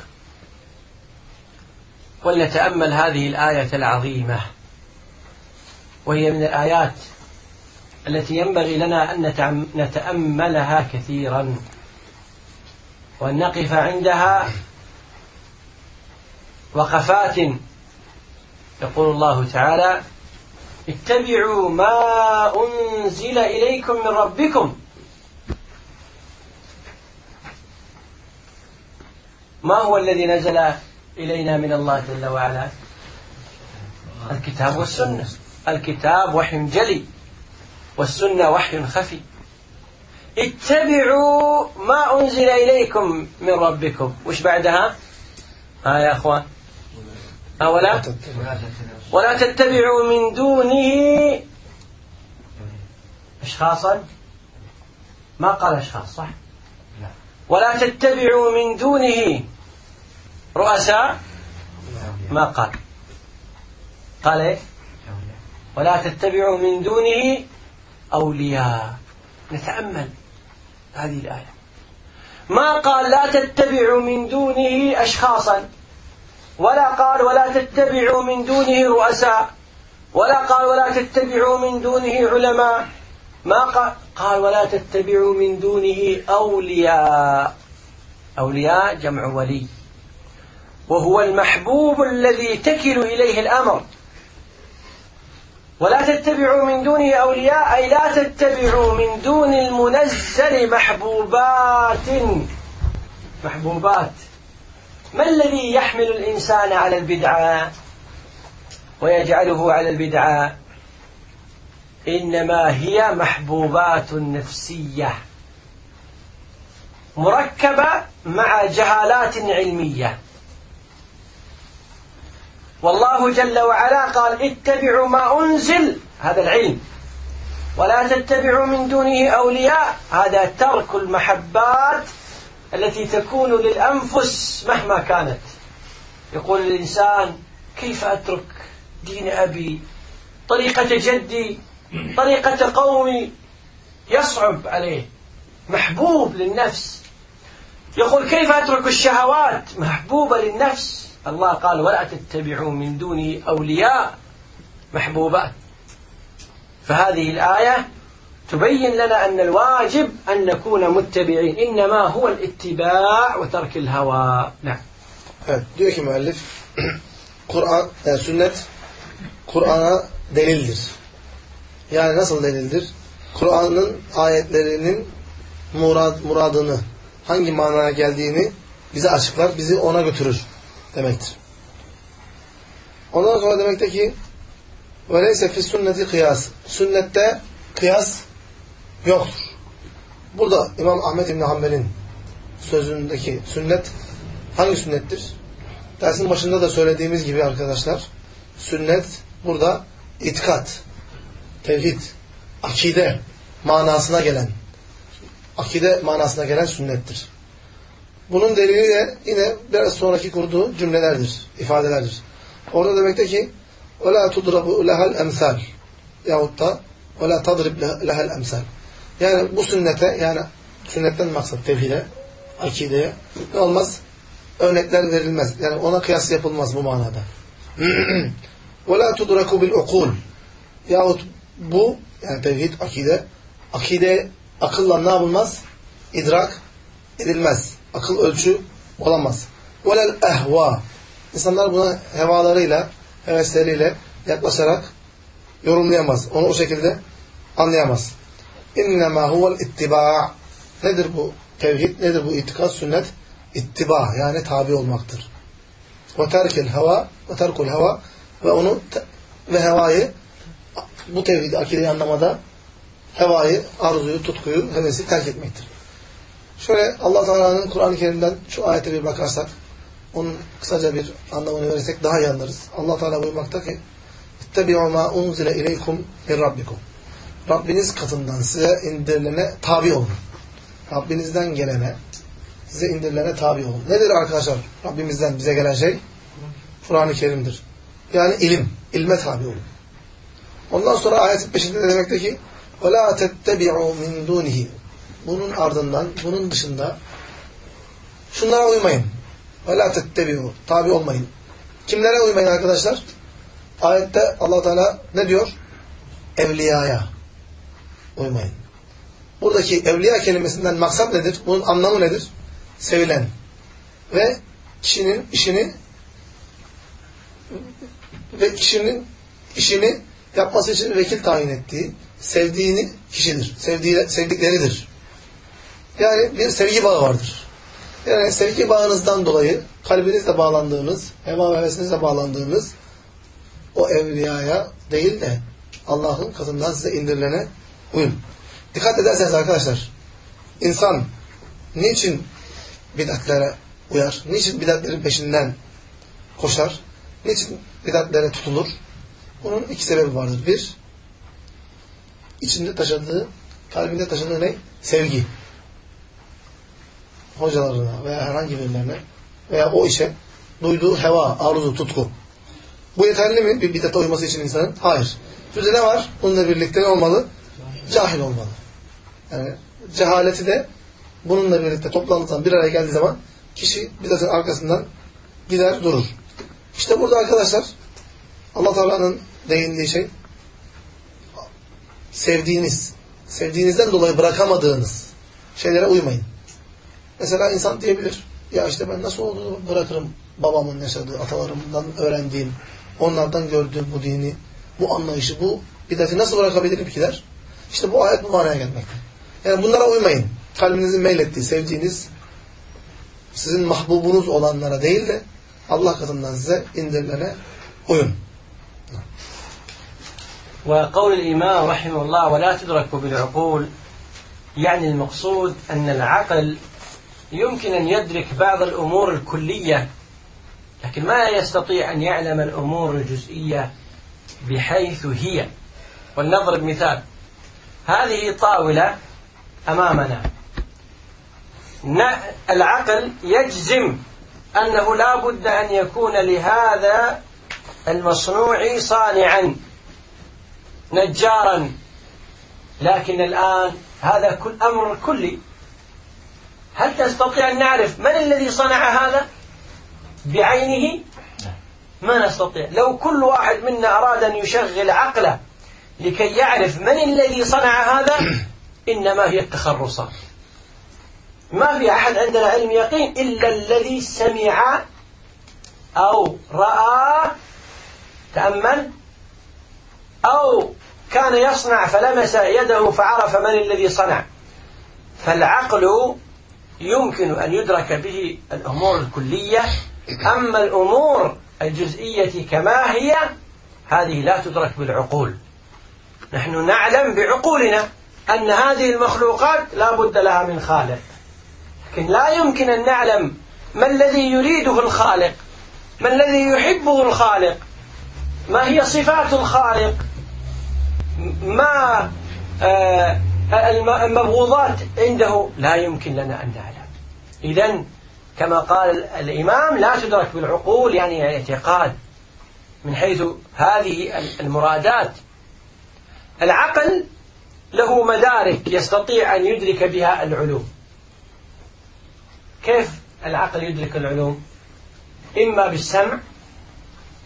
ولنتأمل هذه الآية العظيمة وهي من الآيات التي ينبغي لنا أن نتأملها كثيرا وأن نقف عندها وقفات. يقول الله تعالى اتبعوا ما أنزل إليكم من ربكم. ما هو الذي نزل إلينا من الله جل وعلا. الكتاب والسنة. الكتاب وحي جلي والسنة وحي خفي. اتبعوا ما أنزل إليكم من ربكم. وش بعدها؟ ها يا أخوان. أولا ولا؟ تتبعوا من دونه أشخاصا. ما قال أشخاص صح؟ ولا تتبعوا من دونه رؤساء ما قال. قال إيه؟ ولا تتبعوا من دونه أولياء. نتأمل هذه الآية. ما قال لا تتبعوا من دونه أشخاصا. ولا قال ولا تتبعوا من دونه رؤساء. ولا قال ولا تتبعوا من دونه علماء. ما قال قال ولا تتبعوا من دونه أولياء. أولياء جمع ولي. وهو المحبوب الذي تكل إليه الأمر. ولا تتبعوا من دونه أولياء أي لا تتبعوا من دون المنزل محبوبات. محبوبات. ما الذي يحمل الإنسان على البدعة؟ ويجعله على البدعة. إنما هي محبوبات نفسية. مركبة مع جهالات علمية. والله جل وعلا قال اتبعوا ما أنزل هذا العلم. ولا تتبعوا من دونه أولياء هذا ترك المحبات التي تكون للأنفس مهما كانت. يقول الإنسان كيف أترك دين أبي؟ طريقة جدي طريقة قومي يصعب عليه محبوب للنفس. يقول كيف أترك الشهوات؟ محبوبة للنفس. الله قال ولا تتبعوا من دوني أولياء محبوبات فهذه الآية تبين لنا أن الواجب أن نكون متبعين إنما هو الاتباع وترك الهوى نعم Evet, diyor ki müellif Kur'an, yani sünnet Kur'an'a delildir. Yani nasıl delildir? Kur'an'ın ayetlerinin murad, muradını, hangi manaya geldiğini bize açıklar, bizi ona götürür demektir. Ondan sonra demekte ki وَلَيْسَ فِي sünneti kıyas. Sünnette kıyas yoktur. Burada İmam Ahmet İbni Hanbel'in sözündeki sünnet hangi sünnettir? Dersin başında da söylediğimiz gibi arkadaşlar sünnet burada itikat, tevhid, akide manasına gelen akide manasına gelen sünnettir. Bunun delili de yine biraz sonraki kurduğu cümlelerdir, ifadelerdir. Orada demekte ki وَلَا تُضْرَبُ لَهَا الْاَمْثَالِ yahut da وَلَا تَضْرِبْ لَهَا الْاَمْثَالِ Yani bu sünnete, yani sünnetten maksat tevhide, akideye ne olmaz? Örnekler verilmez. Yani ona kıyas yapılmaz bu manada. وَلَا تُدْرَكُ بِالْعُقُولِ Yahut bu, yani tevhid, akide, akide akılla ne yapılmaz? İdrak edilmez. akıl ölçü olamaz. Velel ehva. İnsanlar buna hevalarıyla, hevesleriyle yaklaşarak yorumlayamaz. Onu o şekilde anlayamaz. İnnemâ huvel ittiba. Nedir bu tevhid, nedir bu itikat, sünnet? İttiba yani tabi olmaktır. Ve terkil heva ve terkul heva ve onu ve hevayı bu tevhid akideyi anlamada hevayı, arzuyu, tutkuyu, hevesi terk etmektir. Şöyle Allah Teala'nın Kur'an-ı Kerim'den şu ayete bir bakarsak, onun kısaca bir anlamını verirsek daha iyi anlarız. Allah Teala buyurmakta ki İttebi'u ma unzile ileykum min rabbikum. Rabbiniz katından size indirilene tabi olun. Rabbinizden gelene, size indirilene tabi olun. Nedir arkadaşlar Rabbimizden bize gelen şey? Kur'an-ı Kerim'dir. Yani ilim, ilme tabi olun. Ondan sonra ayetin peşinde de demekte ki وَلَا تَتَّبِعُوا مِنْ دُونِهِ Bunun ardından, bunun dışında şunlara uymayın. وَلَا تَتَّبِعُوا Tabi olmayın. Kimlere uymayın arkadaşlar? Ayette allah Teala ne diyor? Evliyaya uymayın. Buradaki evliya kelimesinden maksat nedir? Bunun anlamı nedir? Sevilen. Ve kişinin işini ve kişinin işini yapması için vekil tayin ettiği, sevdiğini kişidir. Sevdiği, sevdikleridir. Yani bir sevgi bağı vardır. Yani sevgi bağınızdan dolayı kalbinizle bağlandığınız, heva ve bağlandığınız o evliyaya değil de Allah'ın katından size indirilene uyun. Dikkat ederseniz arkadaşlar, insan niçin bidatlere uyar? Niçin bidatlerin peşinden koşar? Niçin bidatlere tutulur? Bunun iki sebebi vardır. Bir, içinde taşıdığı, kalbinde taşıdığı ne? Sevgi. Hocalarına veya herhangi birilerine veya o işe duyduğu heva, arzu, tutku. Bu yeterli mi bir bidata uyması için insanın? Hayır. Sözde ne var? Bununla birlikte ne olmalı? Cahil olmalı. Yani cehaleti de bununla birlikte toplantıdan bir araya geldiği zaman kişi bidatın arkasından gider durur. İşte burada arkadaşlar Allah Teala'nın değindiği şey sevdiğiniz, sevdiğinizden dolayı bırakamadığınız şeylere uymayın. Mesela insan diyebilir, ya işte ben nasıl oldu bırakırım babamın yaşadığı, atalarımdan öğrendiğim, onlardan gördüğüm bu dini, bu anlayışı, bu bidati nasıl bırakabilirim ki der. İşte bu ayet bu manaya gelmekte. Yani bunlara uymayın. Kalbinizin meylettiği, sevdiğiniz, sizin mahbubunuz olanlara değil de Allah katından size indirilene uyun. وقول الإمام رحمه الله ولا تدرك بالعقول يعني المقصود أن العقل يمكن أن يدرك بعض الأمور الكلية لكن ما يستطيع أن يعلم الأمور الجزئية بحيث هي. ولنضرب مثال. هذه طاولة أمامنا. العقل يجزم أنه لا بد أن يكون لهذا المصنوع صانعا نجارا. لكن الآن هذا كل أمر كلي. هل تستطيع أن نعرف من الذي صنع هذا؟ بعينه؟ ما نستطيع. لو كل واحد منا أراد أن يشغل عقله لكي يعرف من الذي صنع هذا إنما هي التخرصات ما في أحد عندنا علم يقين إلا الذي سمع أو رأى تأمل أو كان يصنع فلمس يده فعرف من الذي صنع. فالعقل يمكن أن يدرك به الأمور الكلية أما الأمور الجزئية كما هي هذه لا تدرك بالعقول. نحن نعلم بعقولنا أن هذه المخلوقات لا بد لها من خالق. لكن لا يمكن أن نعلم ما الذي يريده الخالق ما الذي يحبه الخالق ما هي صفات الخالق ما آه، المبغوضات عنده لا يمكن لنا أن نعلم. إذا كما قال الإمام لا تدرك بالعقول يعني الاعتقاد من حيث هذه المرادات. العقل له مدارك يستطيع أن يدرك بها العلوم. كيف العقل يدرك العلوم؟ إما بالسمع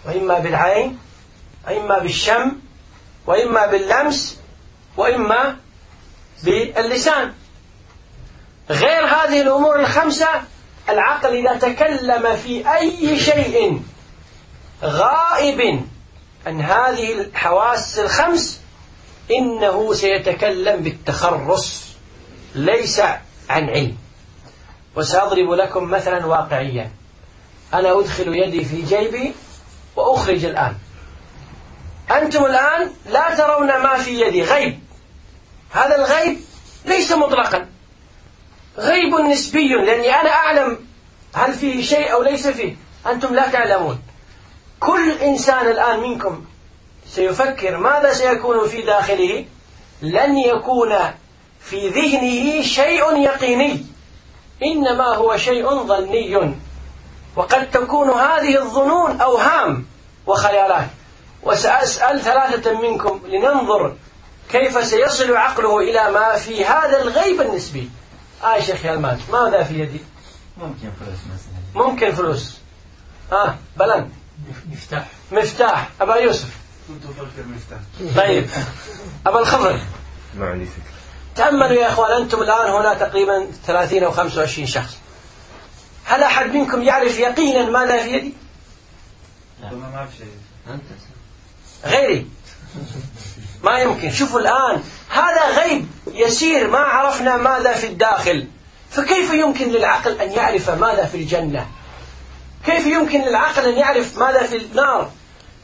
وإما بالعين وإما بالشم وإما باللمس وإما باللسان. غير هذه الأمور الخمسة العقل إذا تكلم في أي شيء غائب عن هذه الحواس الخمس إنه سيتكلم بالتخرص ليس عن علم. وسأضرب لكم مثلا واقعيا. أنا أدخل يدي في جيبي وأخرج الآن. أنتم الآن لا ترون ما في يدي غيب. هذا الغيب ليس مطلقا. غيب نسبي لأني أنا أعلم هل فيه شيء أو ليس فيه. أنتم لا تعلمون. كل إنسان الآن منكم سيفكر ماذا سيكون في داخله. لن يكون في ذهنه شيء يقيني. إنما هو شيء ظني. وقد تكون هذه الظنون أوهام وخيالات. وسأسأل ثلاثة منكم لننظر كيف سيصل عقله إلى ما في هذا الغيب النسبي؟ آه شيخ يلمان ماذا في يدي؟ ممكن فلوس مثلا. ممكن فلوس. آه بلن مفتاح. مفتاح. أبا يوسف. كنت أفكر مفتاح. طيب. أبا الخضر. ما عندي فكرة. تأملوا يا إخوان أنتم الآن هنا تقريبا 30 أو 25 شخص. هل أحد منكم يعرف يقينا ماذا في يدي؟ أنا ما أعرف شيء أنت. غيري. ما يمكن. شوفوا الآن هذا غيب يسير ما عرفنا ماذا في الداخل. فكيف يمكن للعقل أن يعرف ماذا في الجنة؟ كيف يمكن للعقل أن يعرف ماذا في النار؟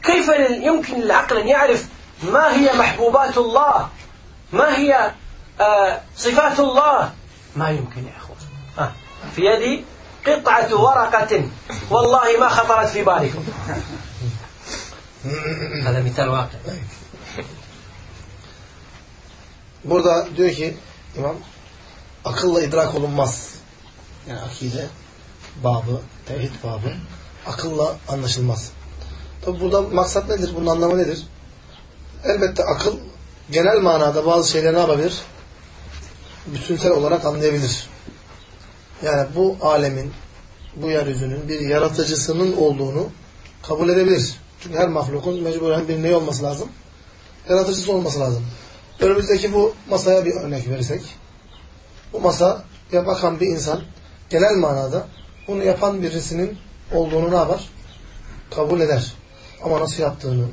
كيف يمكن للعقل أن يعرف ما هي محبوبات الله؟ ما هي آه صفات الله؟ ما يمكن يا أخوان. في يدي قطعة ورقة. والله ما خطرت في بالكم. هذا مثال واقع. Burada diyor ki imam akılla idrak olunmaz. Yani akide babı, tevhid babı akılla anlaşılmaz. Tabi burada maksat nedir? Bunun anlamı nedir? Elbette akıl genel manada bazı şeyleri ne yapabilir? Bütünsel olarak anlayabilir. Yani bu alemin, bu yeryüzünün bir yaratıcısının olduğunu kabul edebilir. Çünkü her mahlukun mecburen bir ne olması lazım? Yaratıcısı olması lazım. Önümüzdeki bu masaya bir örnek verirsek, bu masaya bakan bir insan genel manada bunu yapan birisinin olduğunu ne yapar? Kabul eder. Ama nasıl yaptığını,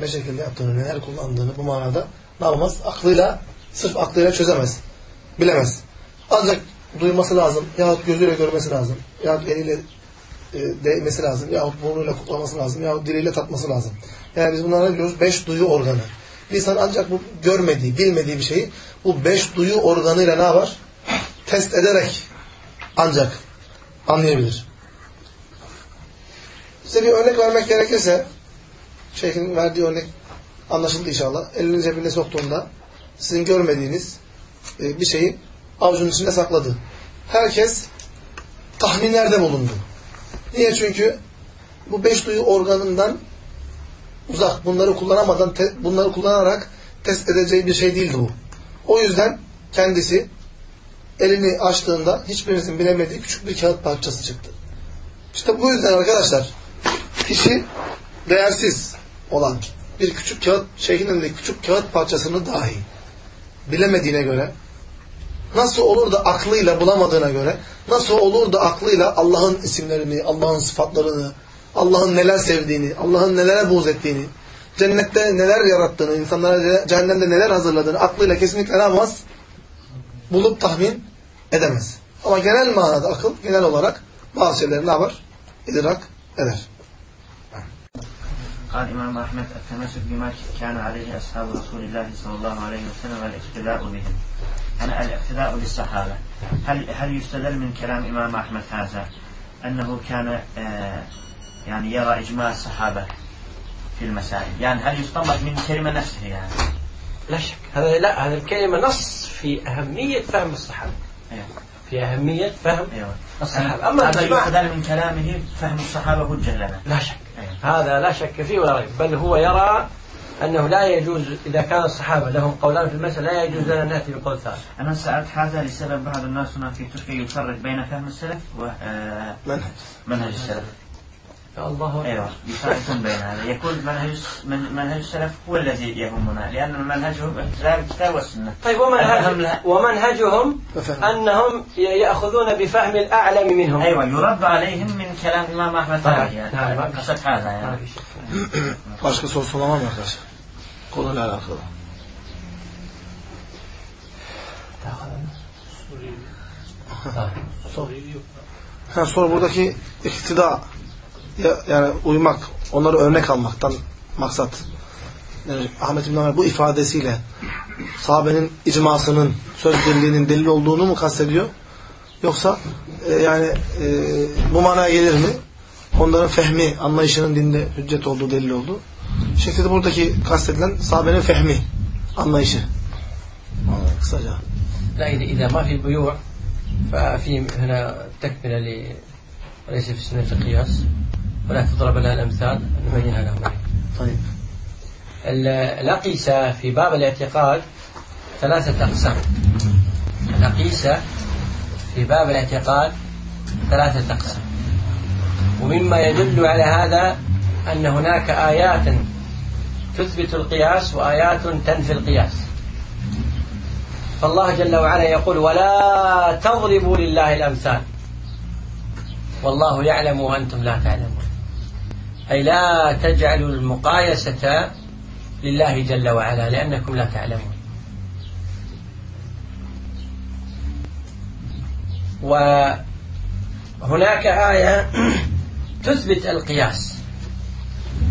ne şekilde yaptığını, neler kullandığını bu manada ne yapamaz? Aklıyla, sırf aklıyla çözemez. Bilemez. Ancak duyması lazım, yahut gözüyle görmesi lazım, yahut eliyle e, değmesi lazım, yahut burnuyla koklaması lazım, yahut diliyle tatması lazım. Yani biz bunlara ne diyoruz? Beş duyu organı. Bir insan ancak bu görmediği, bilmediği bir şeyi bu beş duyu organıyla ne yapar? Test ederek ancak anlayabilir. Size bir örnek vermek gerekirse şeyhin verdiği örnek anlaşıldı inşallah. Elini cebine soktuğunda sizin görmediğiniz e, bir şeyi avucunun içinde sakladı. Herkes tahminlerde bulundu. Niye? Çünkü bu beş duyu organından uzak. Bunları kullanamadan, te, bunları kullanarak test edeceği bir şey değildi bu. O yüzden kendisi elini açtığında hiçbirinizin bilemediği küçük bir kağıt parçası çıktı. İşte bu yüzden arkadaşlar kişi değersiz olan bir küçük kağıt şeklinde küçük kağıt parçasını dahi bilemediğine göre nasıl olur da aklıyla bulamadığına göre nasıl olur da aklıyla Allah'ın isimlerini, Allah'ın sıfatlarını, Allah'ın neler sevdiğini, Allah'ın nelere buğz ettiğini, cennette neler yarattığını, insanlara cehennemde neler hazırladığını aklıyla kesinlikle ne yapamaz? Bulup tahmin edemez. Ama genel manada akıl, genel olarak bazı şeyleri ne yapar? İdrak eder. قال الإمام أحمد التمسك بما كان عليه أصحاب رسول الله صلى الله عليه وسلم والاقتداء بهم أنا الاقتداء بالصحابة هل هل يستدل من كلام الإمام أحمد هذا أنه كان آه يعني يرى إجماع الصحابة في المسائل يعني هل يستنبط من الكلمة نفسها يعني؟ لا شك. هذا لا هذه الكلمة نص في أهمية فهم الصحابة. أيوة. في أهمية فهم أيوة. الصحابة. أما هذا يستدل من كلامه فهم الصحابة حجة لنا لا شك. أيوة. هذا لا شك فيه ولا ريب. بل هو يرى أنه لا يجوز إذا كان الصحابة لهم قولان في المسألة لا يجوز لنا نأتي بقول ثالث. أنا سألت هذا لسبب بعض الناس هنا في تركيا يفرق بين فهم السلف منهج. ومنهج السلف. الله أكبر. أيوه يفرقون بين هذا يكون منهج من منهج السلف هو الذي يهمنا لأن منهجهم اختلاف الكتاب والسنة طيب ومنهج ومنهجهم فهم. أنهم يأخذون بفهم الأعلم منهم أيوه يرد عليهم من كلام الامام أحمد طبعا. هذا يعني نعم، ما في قصد هذا يعني Başka sorusu olan var mı arkadaşlar? Konuyla alakalı. آه. Sor. Ha, soru buradaki iktida ya- yani uymak, onları örnek almaktan maksat. Yani Ahmet İbn Ömer bu ifadesiyle sahabenin icmasının, söz birliğinin delil olduğunu mu kastediyor? Yoksa e, yani e, bu manaya gelir mi? Onların fehmi, anlayışının dinde hüccet olduğu, delil olduğu. Şekilde buradaki kastedilen sahabenin fehmi, anlayışı. Anladım, Kısaca. لا إذا إذا ما في بيوع ففي هنا تكملة ل وليس في سنة القياس ولا تضرب لها الأمثال نبينها لهم. طيب. ال- الأقيسة في باب الاعتقاد ثلاثة أقسام. الأقيسة في باب الاعتقاد ثلاثة أقسام. ومما يدل على هذا أن هناك آيات تثبت القياس وآيات تنفي القياس. فالله جل وعلا يقول ولا تضربوا لله الأمثال. والله يعلم وأنتم لا تعلمون. أي لا تجعلوا المقايسة لله جل وعلا لأنكم لا تعلمون. وهناك آية تثبت القياس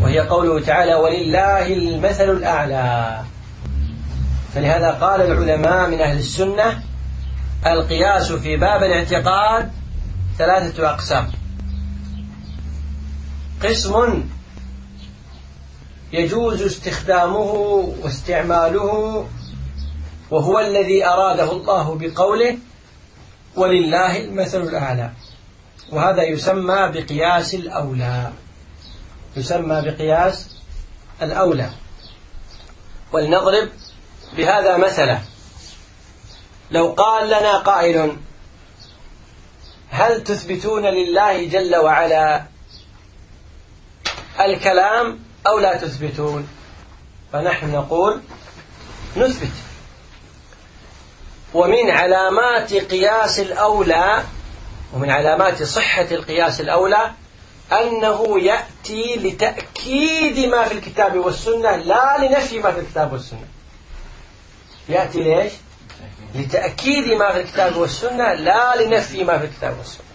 وهي قوله تعالى ولله المثل الأعلى فلهذا قال العلماء من أهل السنة القياس في باب الاعتقاد ثلاثة أقسام قسم يجوز استخدامه واستعماله وهو الذي أراده الله بقوله ولله المثل الأعلى. وهذا يسمى بقياس الأولى. يسمى بقياس الأولى. ولنضرب بهذا مثلا. لو قال لنا قائل هل تثبتون لله جل وعلا الكلام أو لا تثبتون. فنحن نقول نثبت. ومن علامات قياس الأولى ومن علامات صحة القياس الأولى أنه يأتي لتأكيد ما في الكتاب والسنة لا لنفي ما في الكتاب والسنة. يأتي ليش؟ لتأكيد ما في الكتاب والسنة لا لنفي ما في الكتاب والسنة.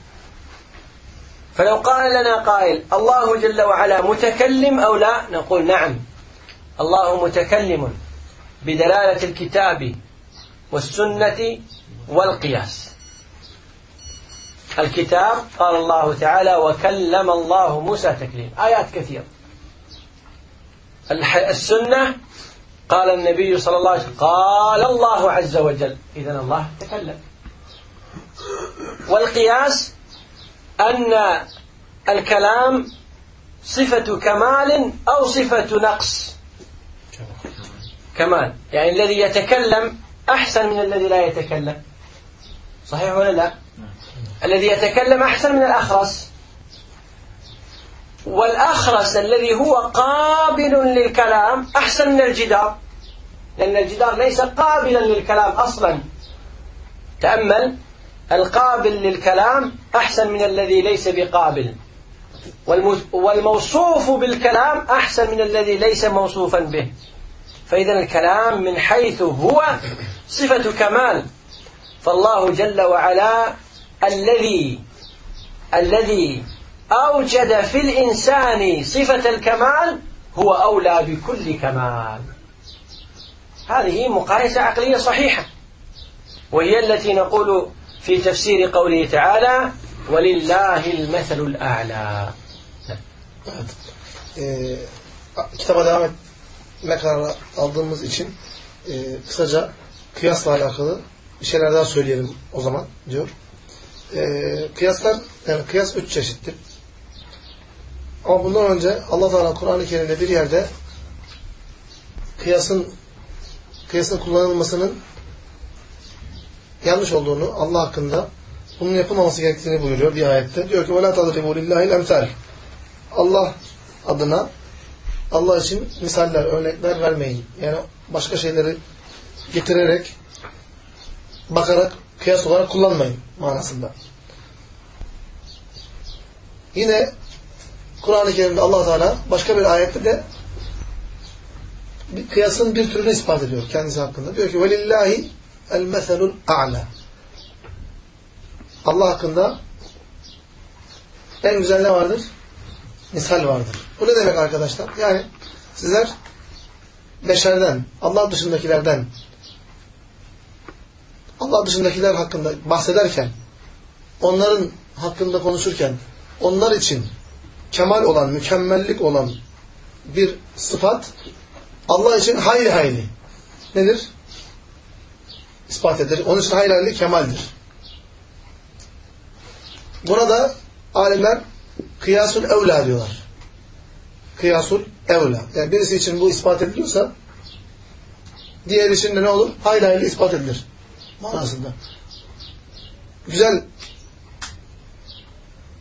فلو قال لنا قائل الله جل وعلا متكلم أو لا؟ نقول نعم. الله متكلم بدلالة الكتاب والسنة والقياس. الكتاب قال الله تعالى وكلم الله موسى تكليم آيات كثيرة. السنة قال النبي صلى الله عليه وسلم قال الله عز وجل. إذا الله تكلم. والقياس أن الكلام صفة كمال أو صفة نقص. كمال. يعني الذي يتكلم أحسن من الذي لا يتكلم. صحيح ولا لا؟ الذي يتكلم أحسن من الأخرس. والأخرس الذي هو قابل للكلام أحسن من الجدار. لأن الجدار ليس قابلا للكلام أصلا. تأمل. القابل للكلام أحسن من الذي ليس بقابل. والموصوف بالكلام أحسن من الذي ليس موصوفا به. فإذا الكلام من حيث هو صفة كمال. فالله جل وعلا الذي الذي أوجد في الإنسان صفة الكمال هو أولى بكل كمال. هذه مقايسة عقلية صحيحة. وهي التي نقول في تفسير قوله تعالى ولله المثل الأعلى Ee, kitaba devam etme kararı aldığımız için e, kısaca kıyasla alakalı bir şeyler daha söyleyelim o zaman diyor. E, kıyaslar, yani kıyas üç çeşittir. Ama bundan önce Allah Teala Kur'an-ı Kerim'de bir yerde kıyasın kıyasın kullanılmasının yanlış olduğunu Allah hakkında bunun yapılmaması gerektiğini buyuruyor bir ayette. Diyor ki وَلَا تَضْرِبُوا لِلّٰهِ الْاَمْثَالِ Allah adına Allah için misaller, örnekler vermeyin. Yani başka şeyleri getirerek bakarak kıyas olarak kullanmayın manasında. Yine Kur'an-ı Kerim'de allah Teala başka bir ayette de bir kıyasın bir türünü ispat ediyor kendisi hakkında. Diyor ki وَلِلَّهِ el meselul a'la. Allah hakkında en güzel ne vardır? Misal vardır. Bu ne demek arkadaşlar? Yani sizler beşerden, Allah dışındakilerden Allah dışındakiler hakkında bahsederken onların hakkında konuşurken onlar için kemal olan, mükemmellik olan bir sıfat Allah için hayli hayli nedir? İspat edilir. Onun için hayli kemaldir. Burada alimler kıyasul evla diyorlar. Kıyasul evla. Yani birisi için bu ispat ediliyorsa diğer için de ne olur? Hayli ispat edilir. Manasında. Güzel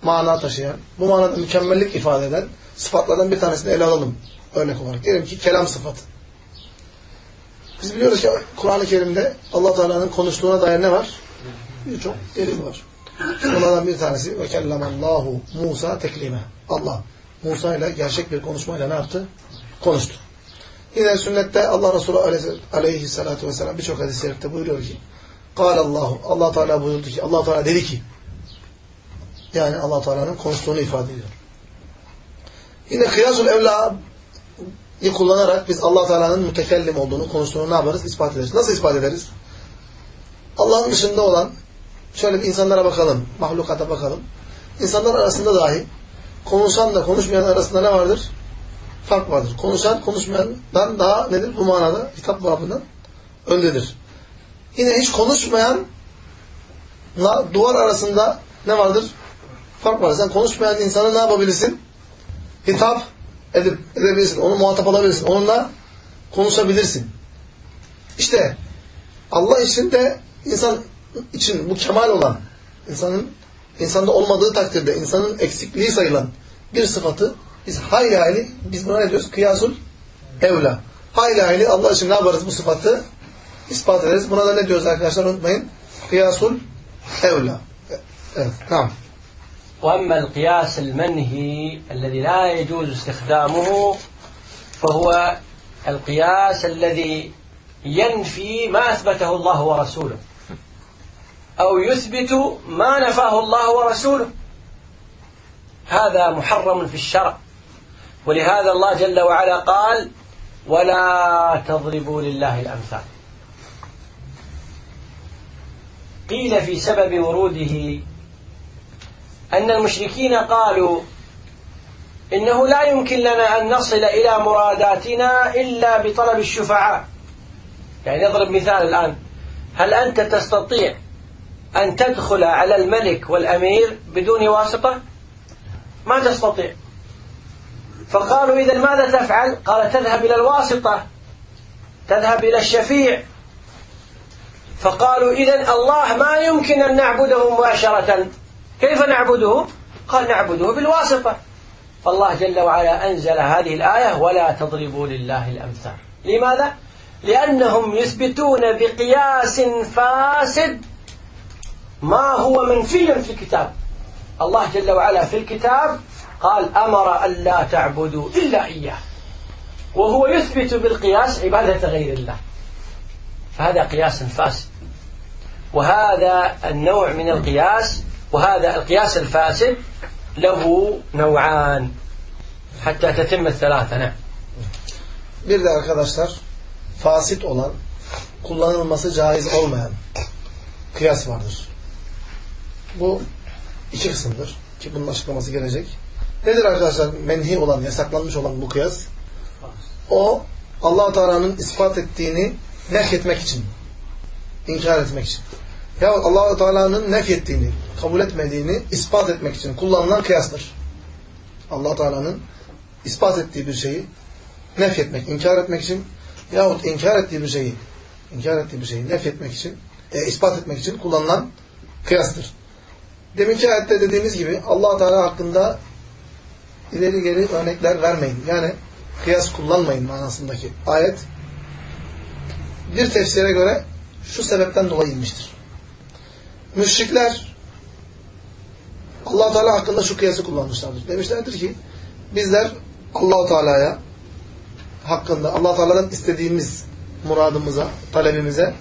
mana taşıyan, bu manada mükemmellik ifade eden sıfatlardan bir tanesini ele alalım. Örnek olarak. Diyelim ki kelam sıfatı. Biz biliyoruz ki Kur'an-ı Kerim'de allah Teala'nın konuştuğuna dair ne var? Birçok delil var. Bunlardan bir tanesi ve kellamallahu Musa teklime. Allah Musa ile gerçek bir konuşmayla ne yaptı? Konuştu. Yine sünnette Allah Resulü aleyhissalatu vesselam birçok hadis-i şerifte buyuruyor ki Allahu Allah Teala buyurdu ki Allah Teala dedi ki yani Allah Teala'nın konuştuğunu ifade ediyor. Yine kıyasul evla'yı kullanarak biz Allah Teala'nın mütekellim olduğunu, konuştuğunu ne yaparız? İspat ederiz. Nasıl ispat ederiz? Allah'ın dışında olan şöyle bir insanlara bakalım, mahlukata bakalım. İnsanlar arasında dahi konuşan da konuşmayan arasında ne vardır? Fark vardır. Konuşan konuşmayandan daha nedir? Bu manada hitap babından öndedir. Yine hiç konuşmayan duvar arasında ne vardır? Fark var. Sen konuşmayan insanı ne yapabilirsin? Hitap edip, edebilirsin. Onu muhatap alabilirsin. Onunla konuşabilirsin. İşte Allah için de insan için bu kemal olan insanın insanda olmadığı takdirde insanın eksikliği sayılan bir sıfatı biz hayli hayli biz buna ne diyoruz? Kıyasul evla. Hayli hayli Allah için ne yaparız bu sıfatı? ispat ederiz. Buna da ne diyoruz arkadaşlar unutmayın. Kıyasul evla. Evet. Tamam. وأما القياس المنهي الذي لا يجوز استخدامه فهو القياس الذي ينفي ما أثبته الله ورسوله. أو يثبت ما نفاه الله ورسوله. هذا محرم في الشرع. ولهذا الله جل وعلا قال ولا تضربوا لله الأمثال. قيل في سبب وروده أن المشركين قالوا إنه لا يمكن لنا أن نصل إلى مراداتنا إلا بطلب الشفعاء. يعني نضرب مثال الآن. هل أنت تستطيع أن تدخل على الملك والأمير بدون واسطة؟ ما تستطيع. فقالوا إذا ماذا تفعل؟ قال تذهب إلى الواسطة. تذهب إلى الشفيع. فقالوا إذا الله ما يمكن أن نعبده مباشرة. كيف نعبده؟ قال نعبده بالواسطة. فالله جل وعلا أنزل هذه الآية ولا تضربوا لله الأمثال لماذا؟ لأنهم يثبتون بقياس فاسد ما هو منفي في الكتاب. الله جل وعلا في الكتاب قال أمر أن لا تعبدوا إلا إياه وهو يثبت بالقياس عبادة غير الله. فهذا قياس فاسد. وهذا النوع من القياس وهذا القياس الفاسد له نوعان hatta tetimmet selâfe ne? Bir de arkadaşlar fasit olan, kullanılması caiz olmayan kıyas vardır. Bu iki kısımdır ki bunun açıklaması gelecek. Nedir arkadaşlar menhi olan, yasaklanmış olan bu kıyas? O allah Teala'nın ispat ettiğini nef etmek için, inkar etmek için. Ya allah Teala'nın nef ettiğini, kabul etmediğini ispat etmek için kullanılan kıyastır. allah Teala'nın ispat ettiği bir şeyi nef etmek, inkar etmek için yahut inkar ettiği bir şeyi inkar ettiği bir şeyi nef etmek için, e, ispat etmek için kullanılan kıyastır. Deminki ayette dediğimiz gibi allah Teala hakkında ileri geri örnekler vermeyin. Yani kıyas kullanmayın manasındaki ayet bir tefsire göre şu sebepten dolayı inmiştir. Müşrikler allah Teala hakkında şu kıyası kullanmışlardır. Demişlerdir ki bizler allah Teala'ya hakkında allah Teala'dan istediğimiz muradımıza, talebimize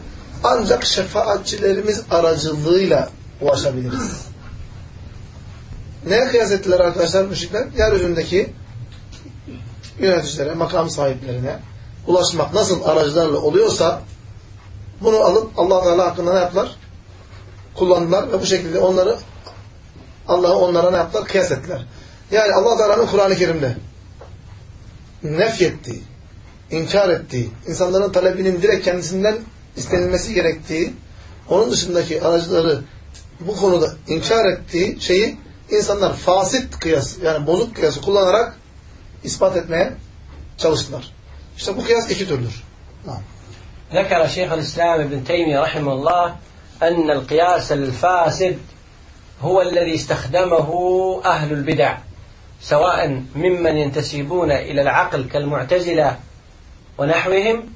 ancak şefaatçilerimiz aracılığıyla ulaşabiliriz. Neye kıyas ettiler arkadaşlar müşrikler? Yeryüzündeki yöneticilere, makam sahiplerine ulaşmak nasıl aracılarla oluyorsa bunu alıp allah Teala hakkında ne yaptılar? Kullandılar ve bu şekilde onları Allah'ı onlara ne yaptılar? Kıyas ettiler. Yani allah Teala'nın Kur'an-ı Kerim'de nefyettiği, inkar ettiği, insanların talebinin direkt kendisinden istenilmesi gerektiği, onun dışındaki aracıları bu konuda inkar ettiği şeyi insanlar fasit kıyas, yani bozuk kıyası kullanarak ispat etmeye çalıştılar. İşte bu kıyas iki türdür. ذكر شيخ الإسلام ابن تيمية رحمه الله أن القياس الفاسد هو الذي استخدمه أهل البدع سواء ممن ينتسبون إلى العقل كالمعتزلة ونحوهم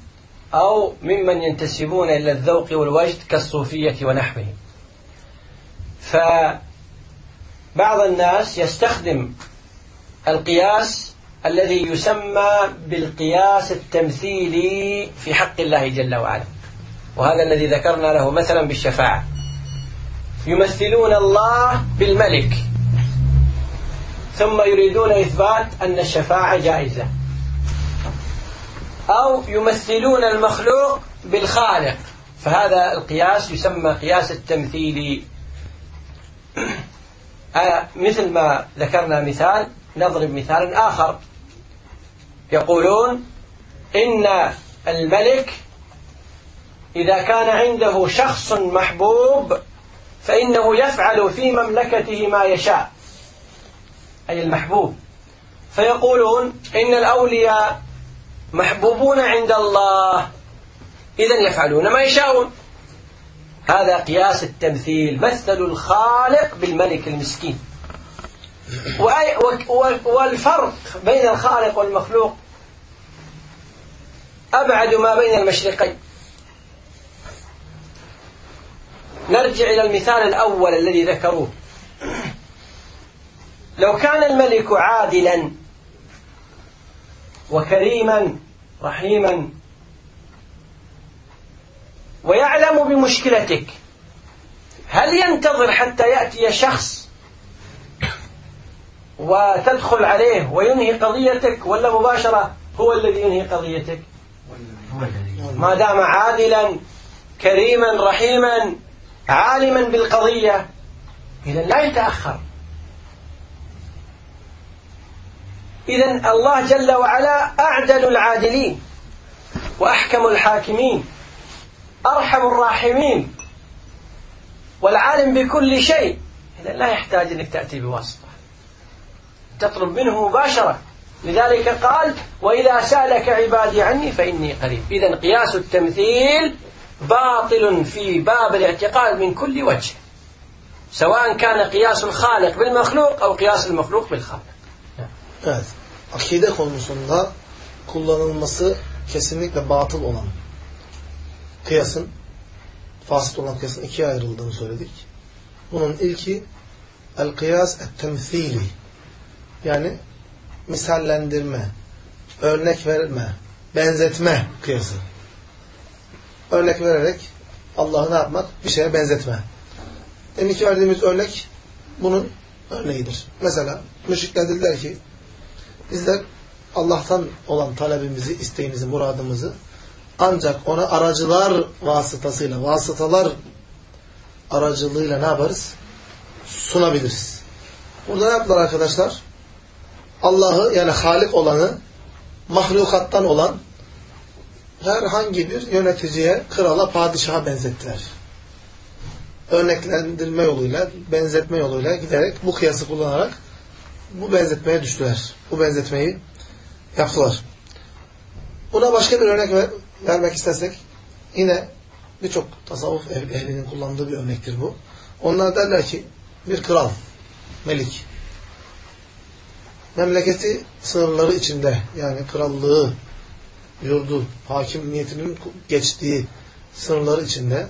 أو ممن ينتسبون إلى الذوق والوجد كالصوفية ونحوهم. فبعض الناس يستخدم القياس الذي يسمى بالقياس التمثيلي في حق الله جل وعلا. وهذا الذي ذكرنا له مثلا بالشفاعة. يمثلون الله بالملك. ثم يريدون إثبات أن الشفاعة جائزة. أو يمثلون المخلوق بالخالق. فهذا القياس يسمى قياس التمثيلي. مثل ما ذكرنا مثال نضرب مثال آخر. يقولون إن الملك إذا كان عنده شخص محبوب فإنه يفعل في مملكته ما يشاء أي المحبوب. فيقولون إن الأولياء محبوبون عند الله. إذا يفعلون ما يشاءون. هذا قياس التمثيل مثلوا الخالق بالملك المسكين. والفرق بين الخالق والمخلوق أبعد ما بين المشرقين. نرجع إلى المثال الأول الذي ذكروه. لو كان الملك عادلا وكريما رحيما ويعلم بمشكلتك هل ينتظر حتى يأتي شخص وتدخل عليه وينهي قضيتك ولا مباشرة هو الذي ينهي قضيتك؟ ما دام عادلا كريما رحيما عالما بالقضية إذا لا يتأخر. إذا الله جل وعلا أعدل العادلين وأحكم الحاكمين أرحم الراحمين والعالم بكل شيء. إذا لا يحتاج أنك تأتي بواسطة. تطلب منه مباشرة. لذلك قال وإذا سألك عبادي عني فإني قريب. إذا قياس التمثيل باطل في باب الاعتقاد من كل وجه سواء كان قياس الخالق بالمخلوق أو قياس المخلوق بالخالق Evet. Akide konusunda kullanılması kesinlikle batıl olan kıyasın fasit olan kıyasın ikiye ayrıldığını söyledik. Bunun ilki el kıyas et temthili yani misallendirme, örnek verme, benzetme kıyası. Örnek vererek Allah'ı ne yapmak? Bir şeye benzetme. Deminki verdiğimiz örnek bunun örneğidir. Mesela müşrikler dediler ki bizler Allah'tan olan talebimizi, isteğimizi, muradımızı ancak ona aracılar vasıtasıyla, vasıtalar aracılığıyla ne yaparız? Sunabiliriz. Burada ne yaptılar arkadaşlar? Allah'ı yani Halik olanı, mahlukattan olan herhangi bir yöneticiye, krala, padişaha benzettiler. Örneklendirme yoluyla, benzetme yoluyla giderek bu kıyası kullanarak bu benzetmeye düştüler. Bu benzetmeyi yaptılar. Buna başka bir örnek ver, vermek istersek yine birçok tasavvuf ehlinin kullandığı bir örnektir bu. Onlar derler ki bir kral, melik memleketi sınırları içinde yani krallığı, yurdu, hakimiyetinin geçtiği sınırları içinde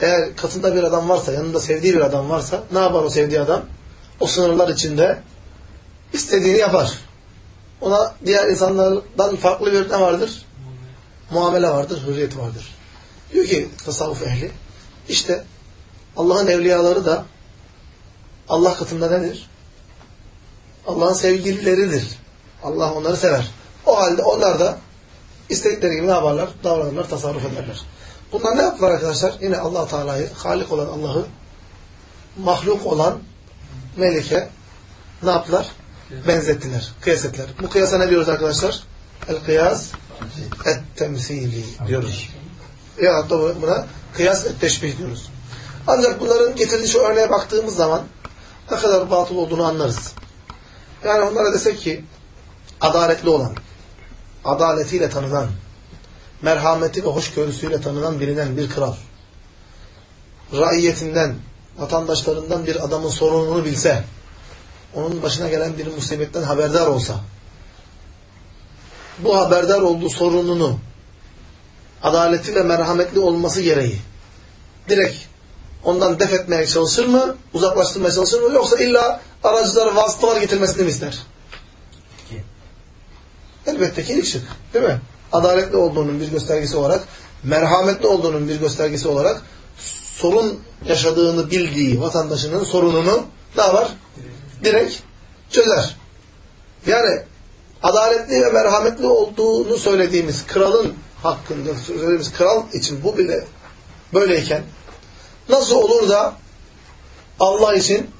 eğer katında bir adam varsa, yanında sevdiği bir adam varsa ne yapar o sevdiği adam? O sınırlar içinde istediğini yapar. Ona diğer insanlardan farklı bir ne vardır? Muamele vardır, hürriyet vardır. Diyor ki tasavvuf ehli, işte Allah'ın evliyaları da Allah katında nedir? Allah'ın sevgilileridir. Allah onları sever. O halde onlar da istedikleri gibi ne yaparlar? Davranırlar, tasarruf ederler. Bunlar ne yaptılar arkadaşlar? Yine allah Teala'yı, Halik olan Allah'ı, mahluk olan Melike ne yaptılar? Benzettiler, kıyas ettiler. Bu kıyasa ne diyoruz arkadaşlar? El-kıyas et-temsili diyoruz. Ya da buna kıyas et-teşbih diyoruz. Ancak bunların getirdiği şu örneğe baktığımız zaman ne kadar batıl olduğunu anlarız. Yani onlara desek ki adaletli olan, adaletiyle tanınan, merhameti ve hoşgörüsüyle tanınan bilinen bir kral, raiyetinden, vatandaşlarından bir adamın sorununu bilse, onun başına gelen bir musibetten haberdar olsa, bu haberdar olduğu sorununu adaleti ve merhametli olması gereği direkt ondan def etmeye çalışır mı? Uzaklaştırmaya çalışır mı? Yoksa illa aracılara vasıtalar getirmesini mi ister? Elbette ki ilk şık. Değil mi? Adaletli olduğunun bir göstergesi olarak, merhametli olduğunun bir göstergesi olarak sorun yaşadığını bildiği vatandaşının sorununu ne var? Direkt çözer. Yani adaletli ve merhametli olduğunu söylediğimiz kralın hakkında söylediğimiz kral için bu bile böyleyken nasıl olur da Allah için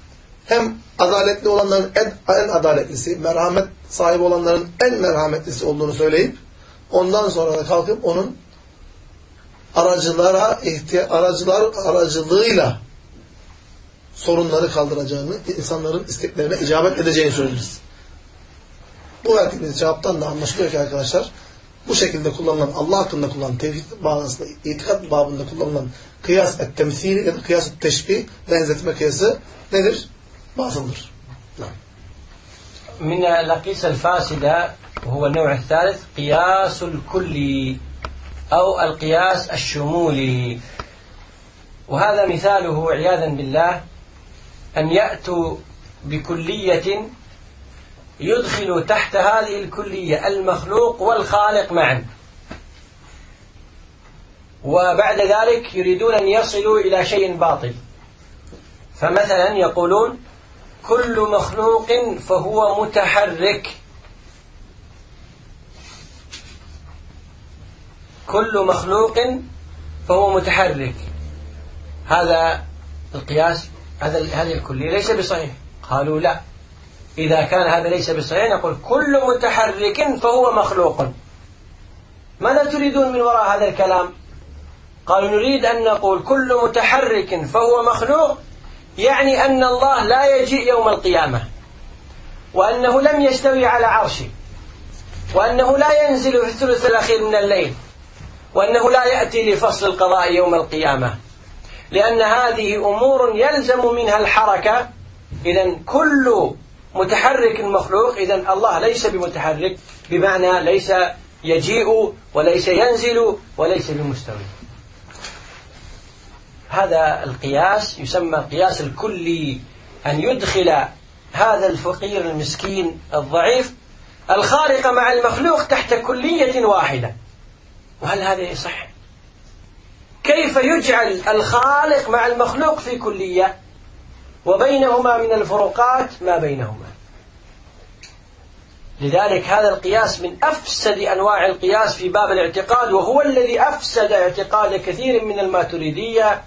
hem adaletli olanların en, en adaletlisi, merhamet sahibi olanların en merhametlisi olduğunu söyleyip ondan sonra da kalkıp onun aracılara aracılar aracılığıyla sorunları kaldıracağını, insanların isteklerine icabet edeceğini söyleriz. Bu verdiğimiz cevaptan da anlaşılıyor ki arkadaşlar bu şekilde kullanılan, Allah hakkında kullanılan, tevhid bağlantısında, itikat babında kullanılan kıyas et temsili ya da kıyas et teşbih, benzetme kıyası nedir? Batıldır. من الأقيسة الفاسدة وهو النوع الثالث قياس الكلي أو القياس الشمولي. وهذا مثاله عياذا بالله أن يأتوا بكلية يدخل تحت هذه الكلية المخلوق والخالق معا. وبعد ذلك يريدون أن يصلوا إلى شيء باطل. فمثلا يقولون كل مخلوق فهو متحرك. كل مخلوق فهو متحرك. هذا القياس هذا هذه الكلية ليس بصحيح. قالوا لا. إذا كان هذا ليس بصحيح نقول كل متحرك فهو مخلوق. ماذا تريدون من وراء هذا الكلام؟ قالوا نريد أن نقول كل متحرك فهو مخلوق. يعني أن الله لا يجيء يوم القيامة وأنه لم يستوي على عرشه وأنه لا ينزل في الثلث الأخير من الليل وأنه لا يأتي لفصل القضاء يوم القيامة. لأن هذه أمور يلزم منها الحركة. إذا كل متحرك مخلوق إذا الله ليس بمتحرك بمعنى ليس يجيء وليس ينزل وليس بمستوي. هذا القياس يسمى القياس الكلي أن يدخل هذا الفقير المسكين الضعيف الخارق مع المخلوق تحت كلية واحدة وهل هذا يصح؟ كيف يجعل الخالق مع المخلوق في كلية وبينهما من الفروقات ما بينهما لذلك هذا القياس من أفسد أنواع القياس في باب الاعتقاد وهو الذي أفسد اعتقاد كثير من الماتريدية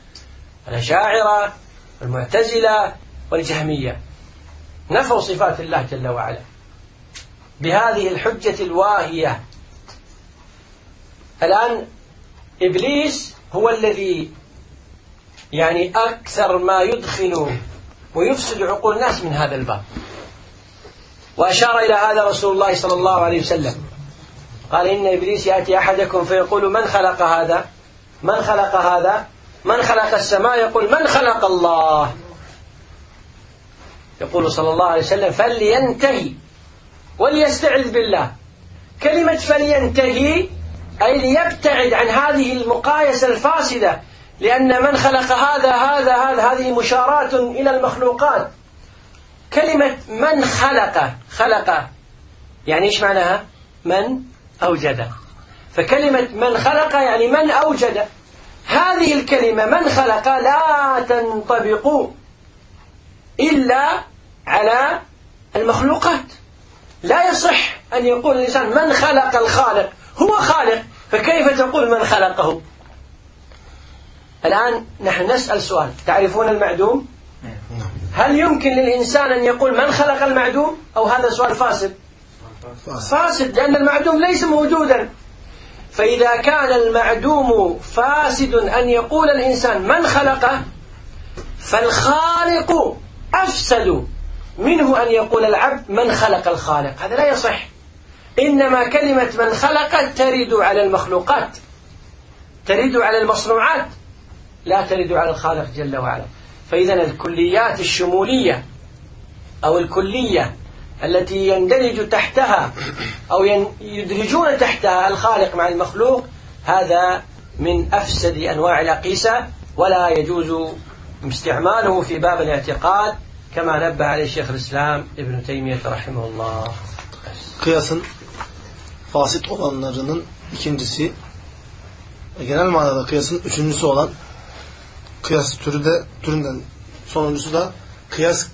الأشاعرة المعتزلة والجهمية. نفوا صفات الله جل وعلا. بهذه الحجة الواهية. الآن إبليس هو الذي يعني أكثر ما يدخل ويفسد عقول الناس من هذا الباب. وأشار إلى هذا رسول الله صلى الله عليه وسلم. قال إن إبليس يأتي أحدكم فيقول من خلق هذا؟ من خلق هذا؟ من خلق السماء يقول من خلق الله؟ يقول صلى الله عليه وسلم فلينتهي وليستعذ بالله. كلمة فلينتهي أي ليبتعد عن هذه المقايسة الفاسدة لأن من خلق هذا هذا هذا هذه مشارات إلى المخلوقات. كلمة من خلق خلق يعني إيش معناها؟ من أوجد. فكلمة من خلق يعني من أوجد. هذه الكلمة من خلق؟ لا تنطبق إلا على المخلوقات. لا يصح أن يقول الإنسان من خلق الخالق؟ هو خالق فكيف تقول من خلقه؟ الآن نحن نسأل سؤال. تعرفون المعدوم؟ هل يمكن للإنسان أن يقول من خلق المعدوم؟ أو هذا سؤال فاسد. فاسد لأن المعدوم ليس موجودا. فإذا كان المعدوم فاسد أن يقول الإنسان من خلقه فالخالق أفسد منه أن يقول العبد من خلق الخالق. هذا لا يصح. إنما كلمة من خلق ترد على المخلوقات ترد على المصنوعات لا ترد على الخالق جل وعلا. فإذا الكليات الشمولية أو الكلية التي يندرج تحتها أو يدرجون تحتها الخالق مع المخلوق هذا من أفسد أنواع الأقيسة ولا يجوز استعماله في باب الاعتقاد كما نبه عليه شيخ الإسلام ابن تيمية رحمه الله. Kıyasın fasit olanlarının ikincisi genel manada kıyasın üçüncüsü olan kıyas türü de türünden sonuncusu da kıyas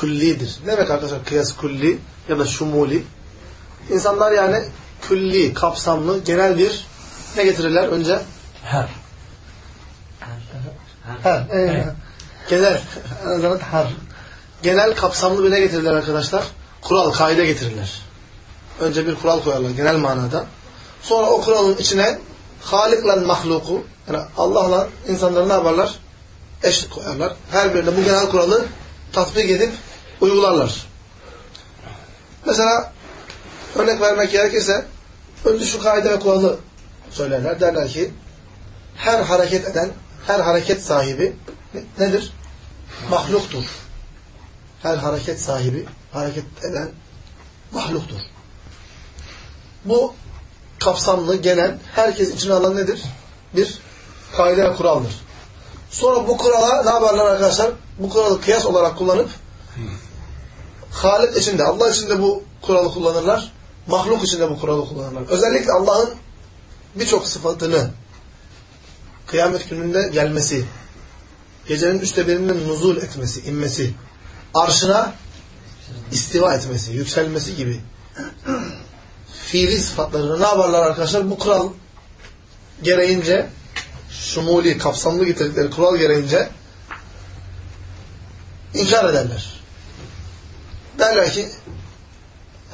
küllidir. Ne demek arkadaşlar kıyas külli ya da şumuli? İnsanlar yani külli, kapsamlı, genel bir ne getirirler önce? Her. Her. Evet. Genel. Zaman har. Genel kapsamlı bir ne getirirler arkadaşlar? Kural, kaide getirirler. Önce bir kural koyarlar genel manada. Sonra o kuralın içine Halik'le mahluku yani Allah'la insanları ne yaparlar? Eşit koyarlar. Her birinde bu genel kuralı tatbik edip uygularlar. Mesela örnek vermek gerekirse önce şu kaide ve kuralı söylerler. Derler ki her hareket eden, her hareket sahibi nedir? Mahluktur. Her hareket sahibi, hareket eden mahluktur. Bu kapsamlı, genel, herkes için alan nedir? Bir kaide ve kuraldır. Sonra bu kurala ne yaparlar arkadaşlar? Bu kuralı kıyas olarak kullanıp Halik içinde, Allah içinde bu kuralı kullanırlar. Mahluk içinde bu kuralı kullanırlar. Özellikle Allah'ın birçok sıfatını kıyamet gününde gelmesi, gecenin üçte birinin nuzul etmesi, inmesi, arşına istiva etmesi, yükselmesi gibi fiili sıfatlarını ne yaparlar arkadaşlar? Bu kural gereğince şumuli, kapsamlı getirdikleri kural gereğince inkar ederler. Derler ki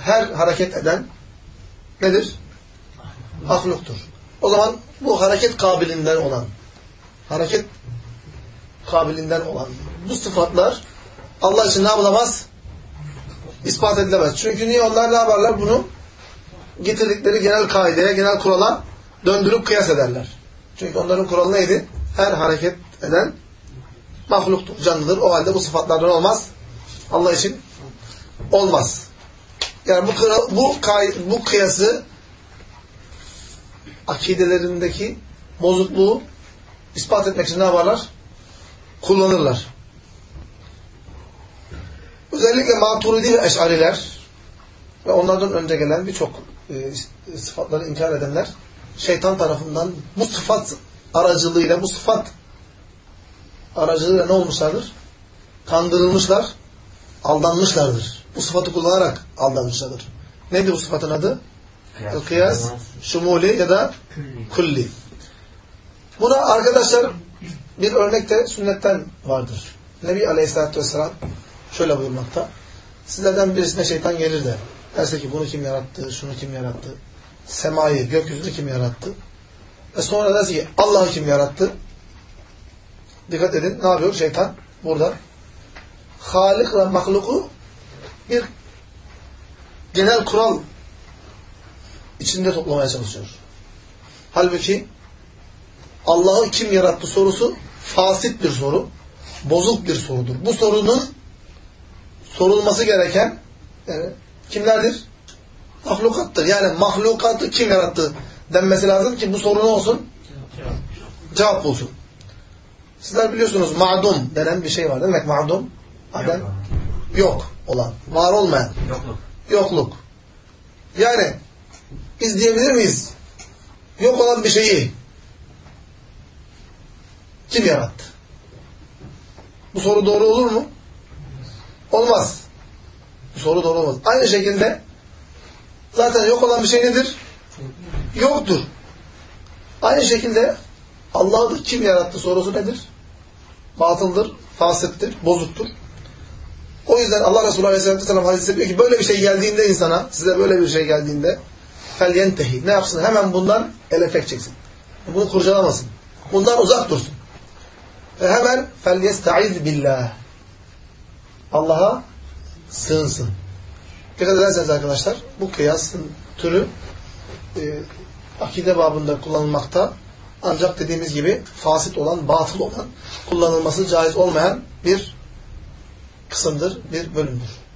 her hareket eden nedir? Mahluktur. O zaman bu hareket kabilinden olan hareket kabilinden olan bu sıfatlar Allah için ne yapılamaz? ispat edilemez. Çünkü niye onlar ne yaparlar? Bunu getirdikleri genel kaideye, genel kurala döndürüp kıyas ederler. Çünkü onların kuralı neydi? Her hareket eden mahluktur, canlıdır. O halde bu sıfatlardan olmaz. Allah için olmaz. Yani bu bu bu kıyası akidelerindeki bozukluğu ispat etmek için ne yaparlar? Kullanırlar. Özellikle Maturidi ve Eş'ariler ve onlardan önce gelen birçok e, sıfatları inkar edenler şeytan tarafından bu sıfat aracılığıyla, bu sıfat aracılığıyla ne olmuşlardır? Kandırılmışlar, aldanmışlardır. Bu sıfatı kullanarak aldanmışlardır. Nedir bu sıfatın adı? Kıyas, şumuli ya da kulli. Buna arkadaşlar bir örnek de sünnetten vardır. Nebi Aleyhisselatü Vesselam şöyle buyurmakta. Sizlerden birisine şeytan gelir de derse ki bunu kim yarattı, şunu kim yarattı, semayı, gökyüzünü kim yarattı? Ve sonra derse ki Allah'ı kim yarattı? Dikkat edin ne yapıyor şeytan? Burada Halik ve mahluku bir genel kural içinde toplamaya çalışıyor. Halbuki Allah'ı kim yarattı sorusu fasit bir soru. Bozuk bir sorudur. Bu sorunun sorulması gereken yani kimlerdir? Mahlukattır. Yani mahlukatı kim yarattı denmesi lazım ki bu soru olsun? Cevap bulsun. Sizler biliyorsunuz ma'dum denen bir şey var. Ne demek ma'dum? Adam yok olan, var olmayan. Yokluk. Yokluk. Yani biz diyebilir miyiz? Yok olan bir şeyi kim yarattı? Bu soru doğru olur mu? Olmaz. Bu soru doğru olmaz. Aynı şekilde zaten yok olan bir şey nedir? Yoktur. Aynı şekilde Allah'ı kim yarattı sorusu nedir? Batıldır, fasıktır, bozuktur. O yüzden Allah Resulü Aleyhisselatü Vesselam hadisinde diyor ki böyle bir şey geldiğinde insana, size böyle bir şey geldiğinde felyentehi. Ne yapsın? Hemen bundan el efek çeksin. Bunu kurcalamasın. Bundan uzak dursun. Ve hemen felyestaiz billah. Allah'a sığınsın. Dikkat ederseniz arkadaşlar bu kıyasın türü e, akide babında kullanılmakta ancak dediğimiz gibi fasit olan, batıl olan, kullanılması caiz olmayan bir kısımdır, bir bölümdür.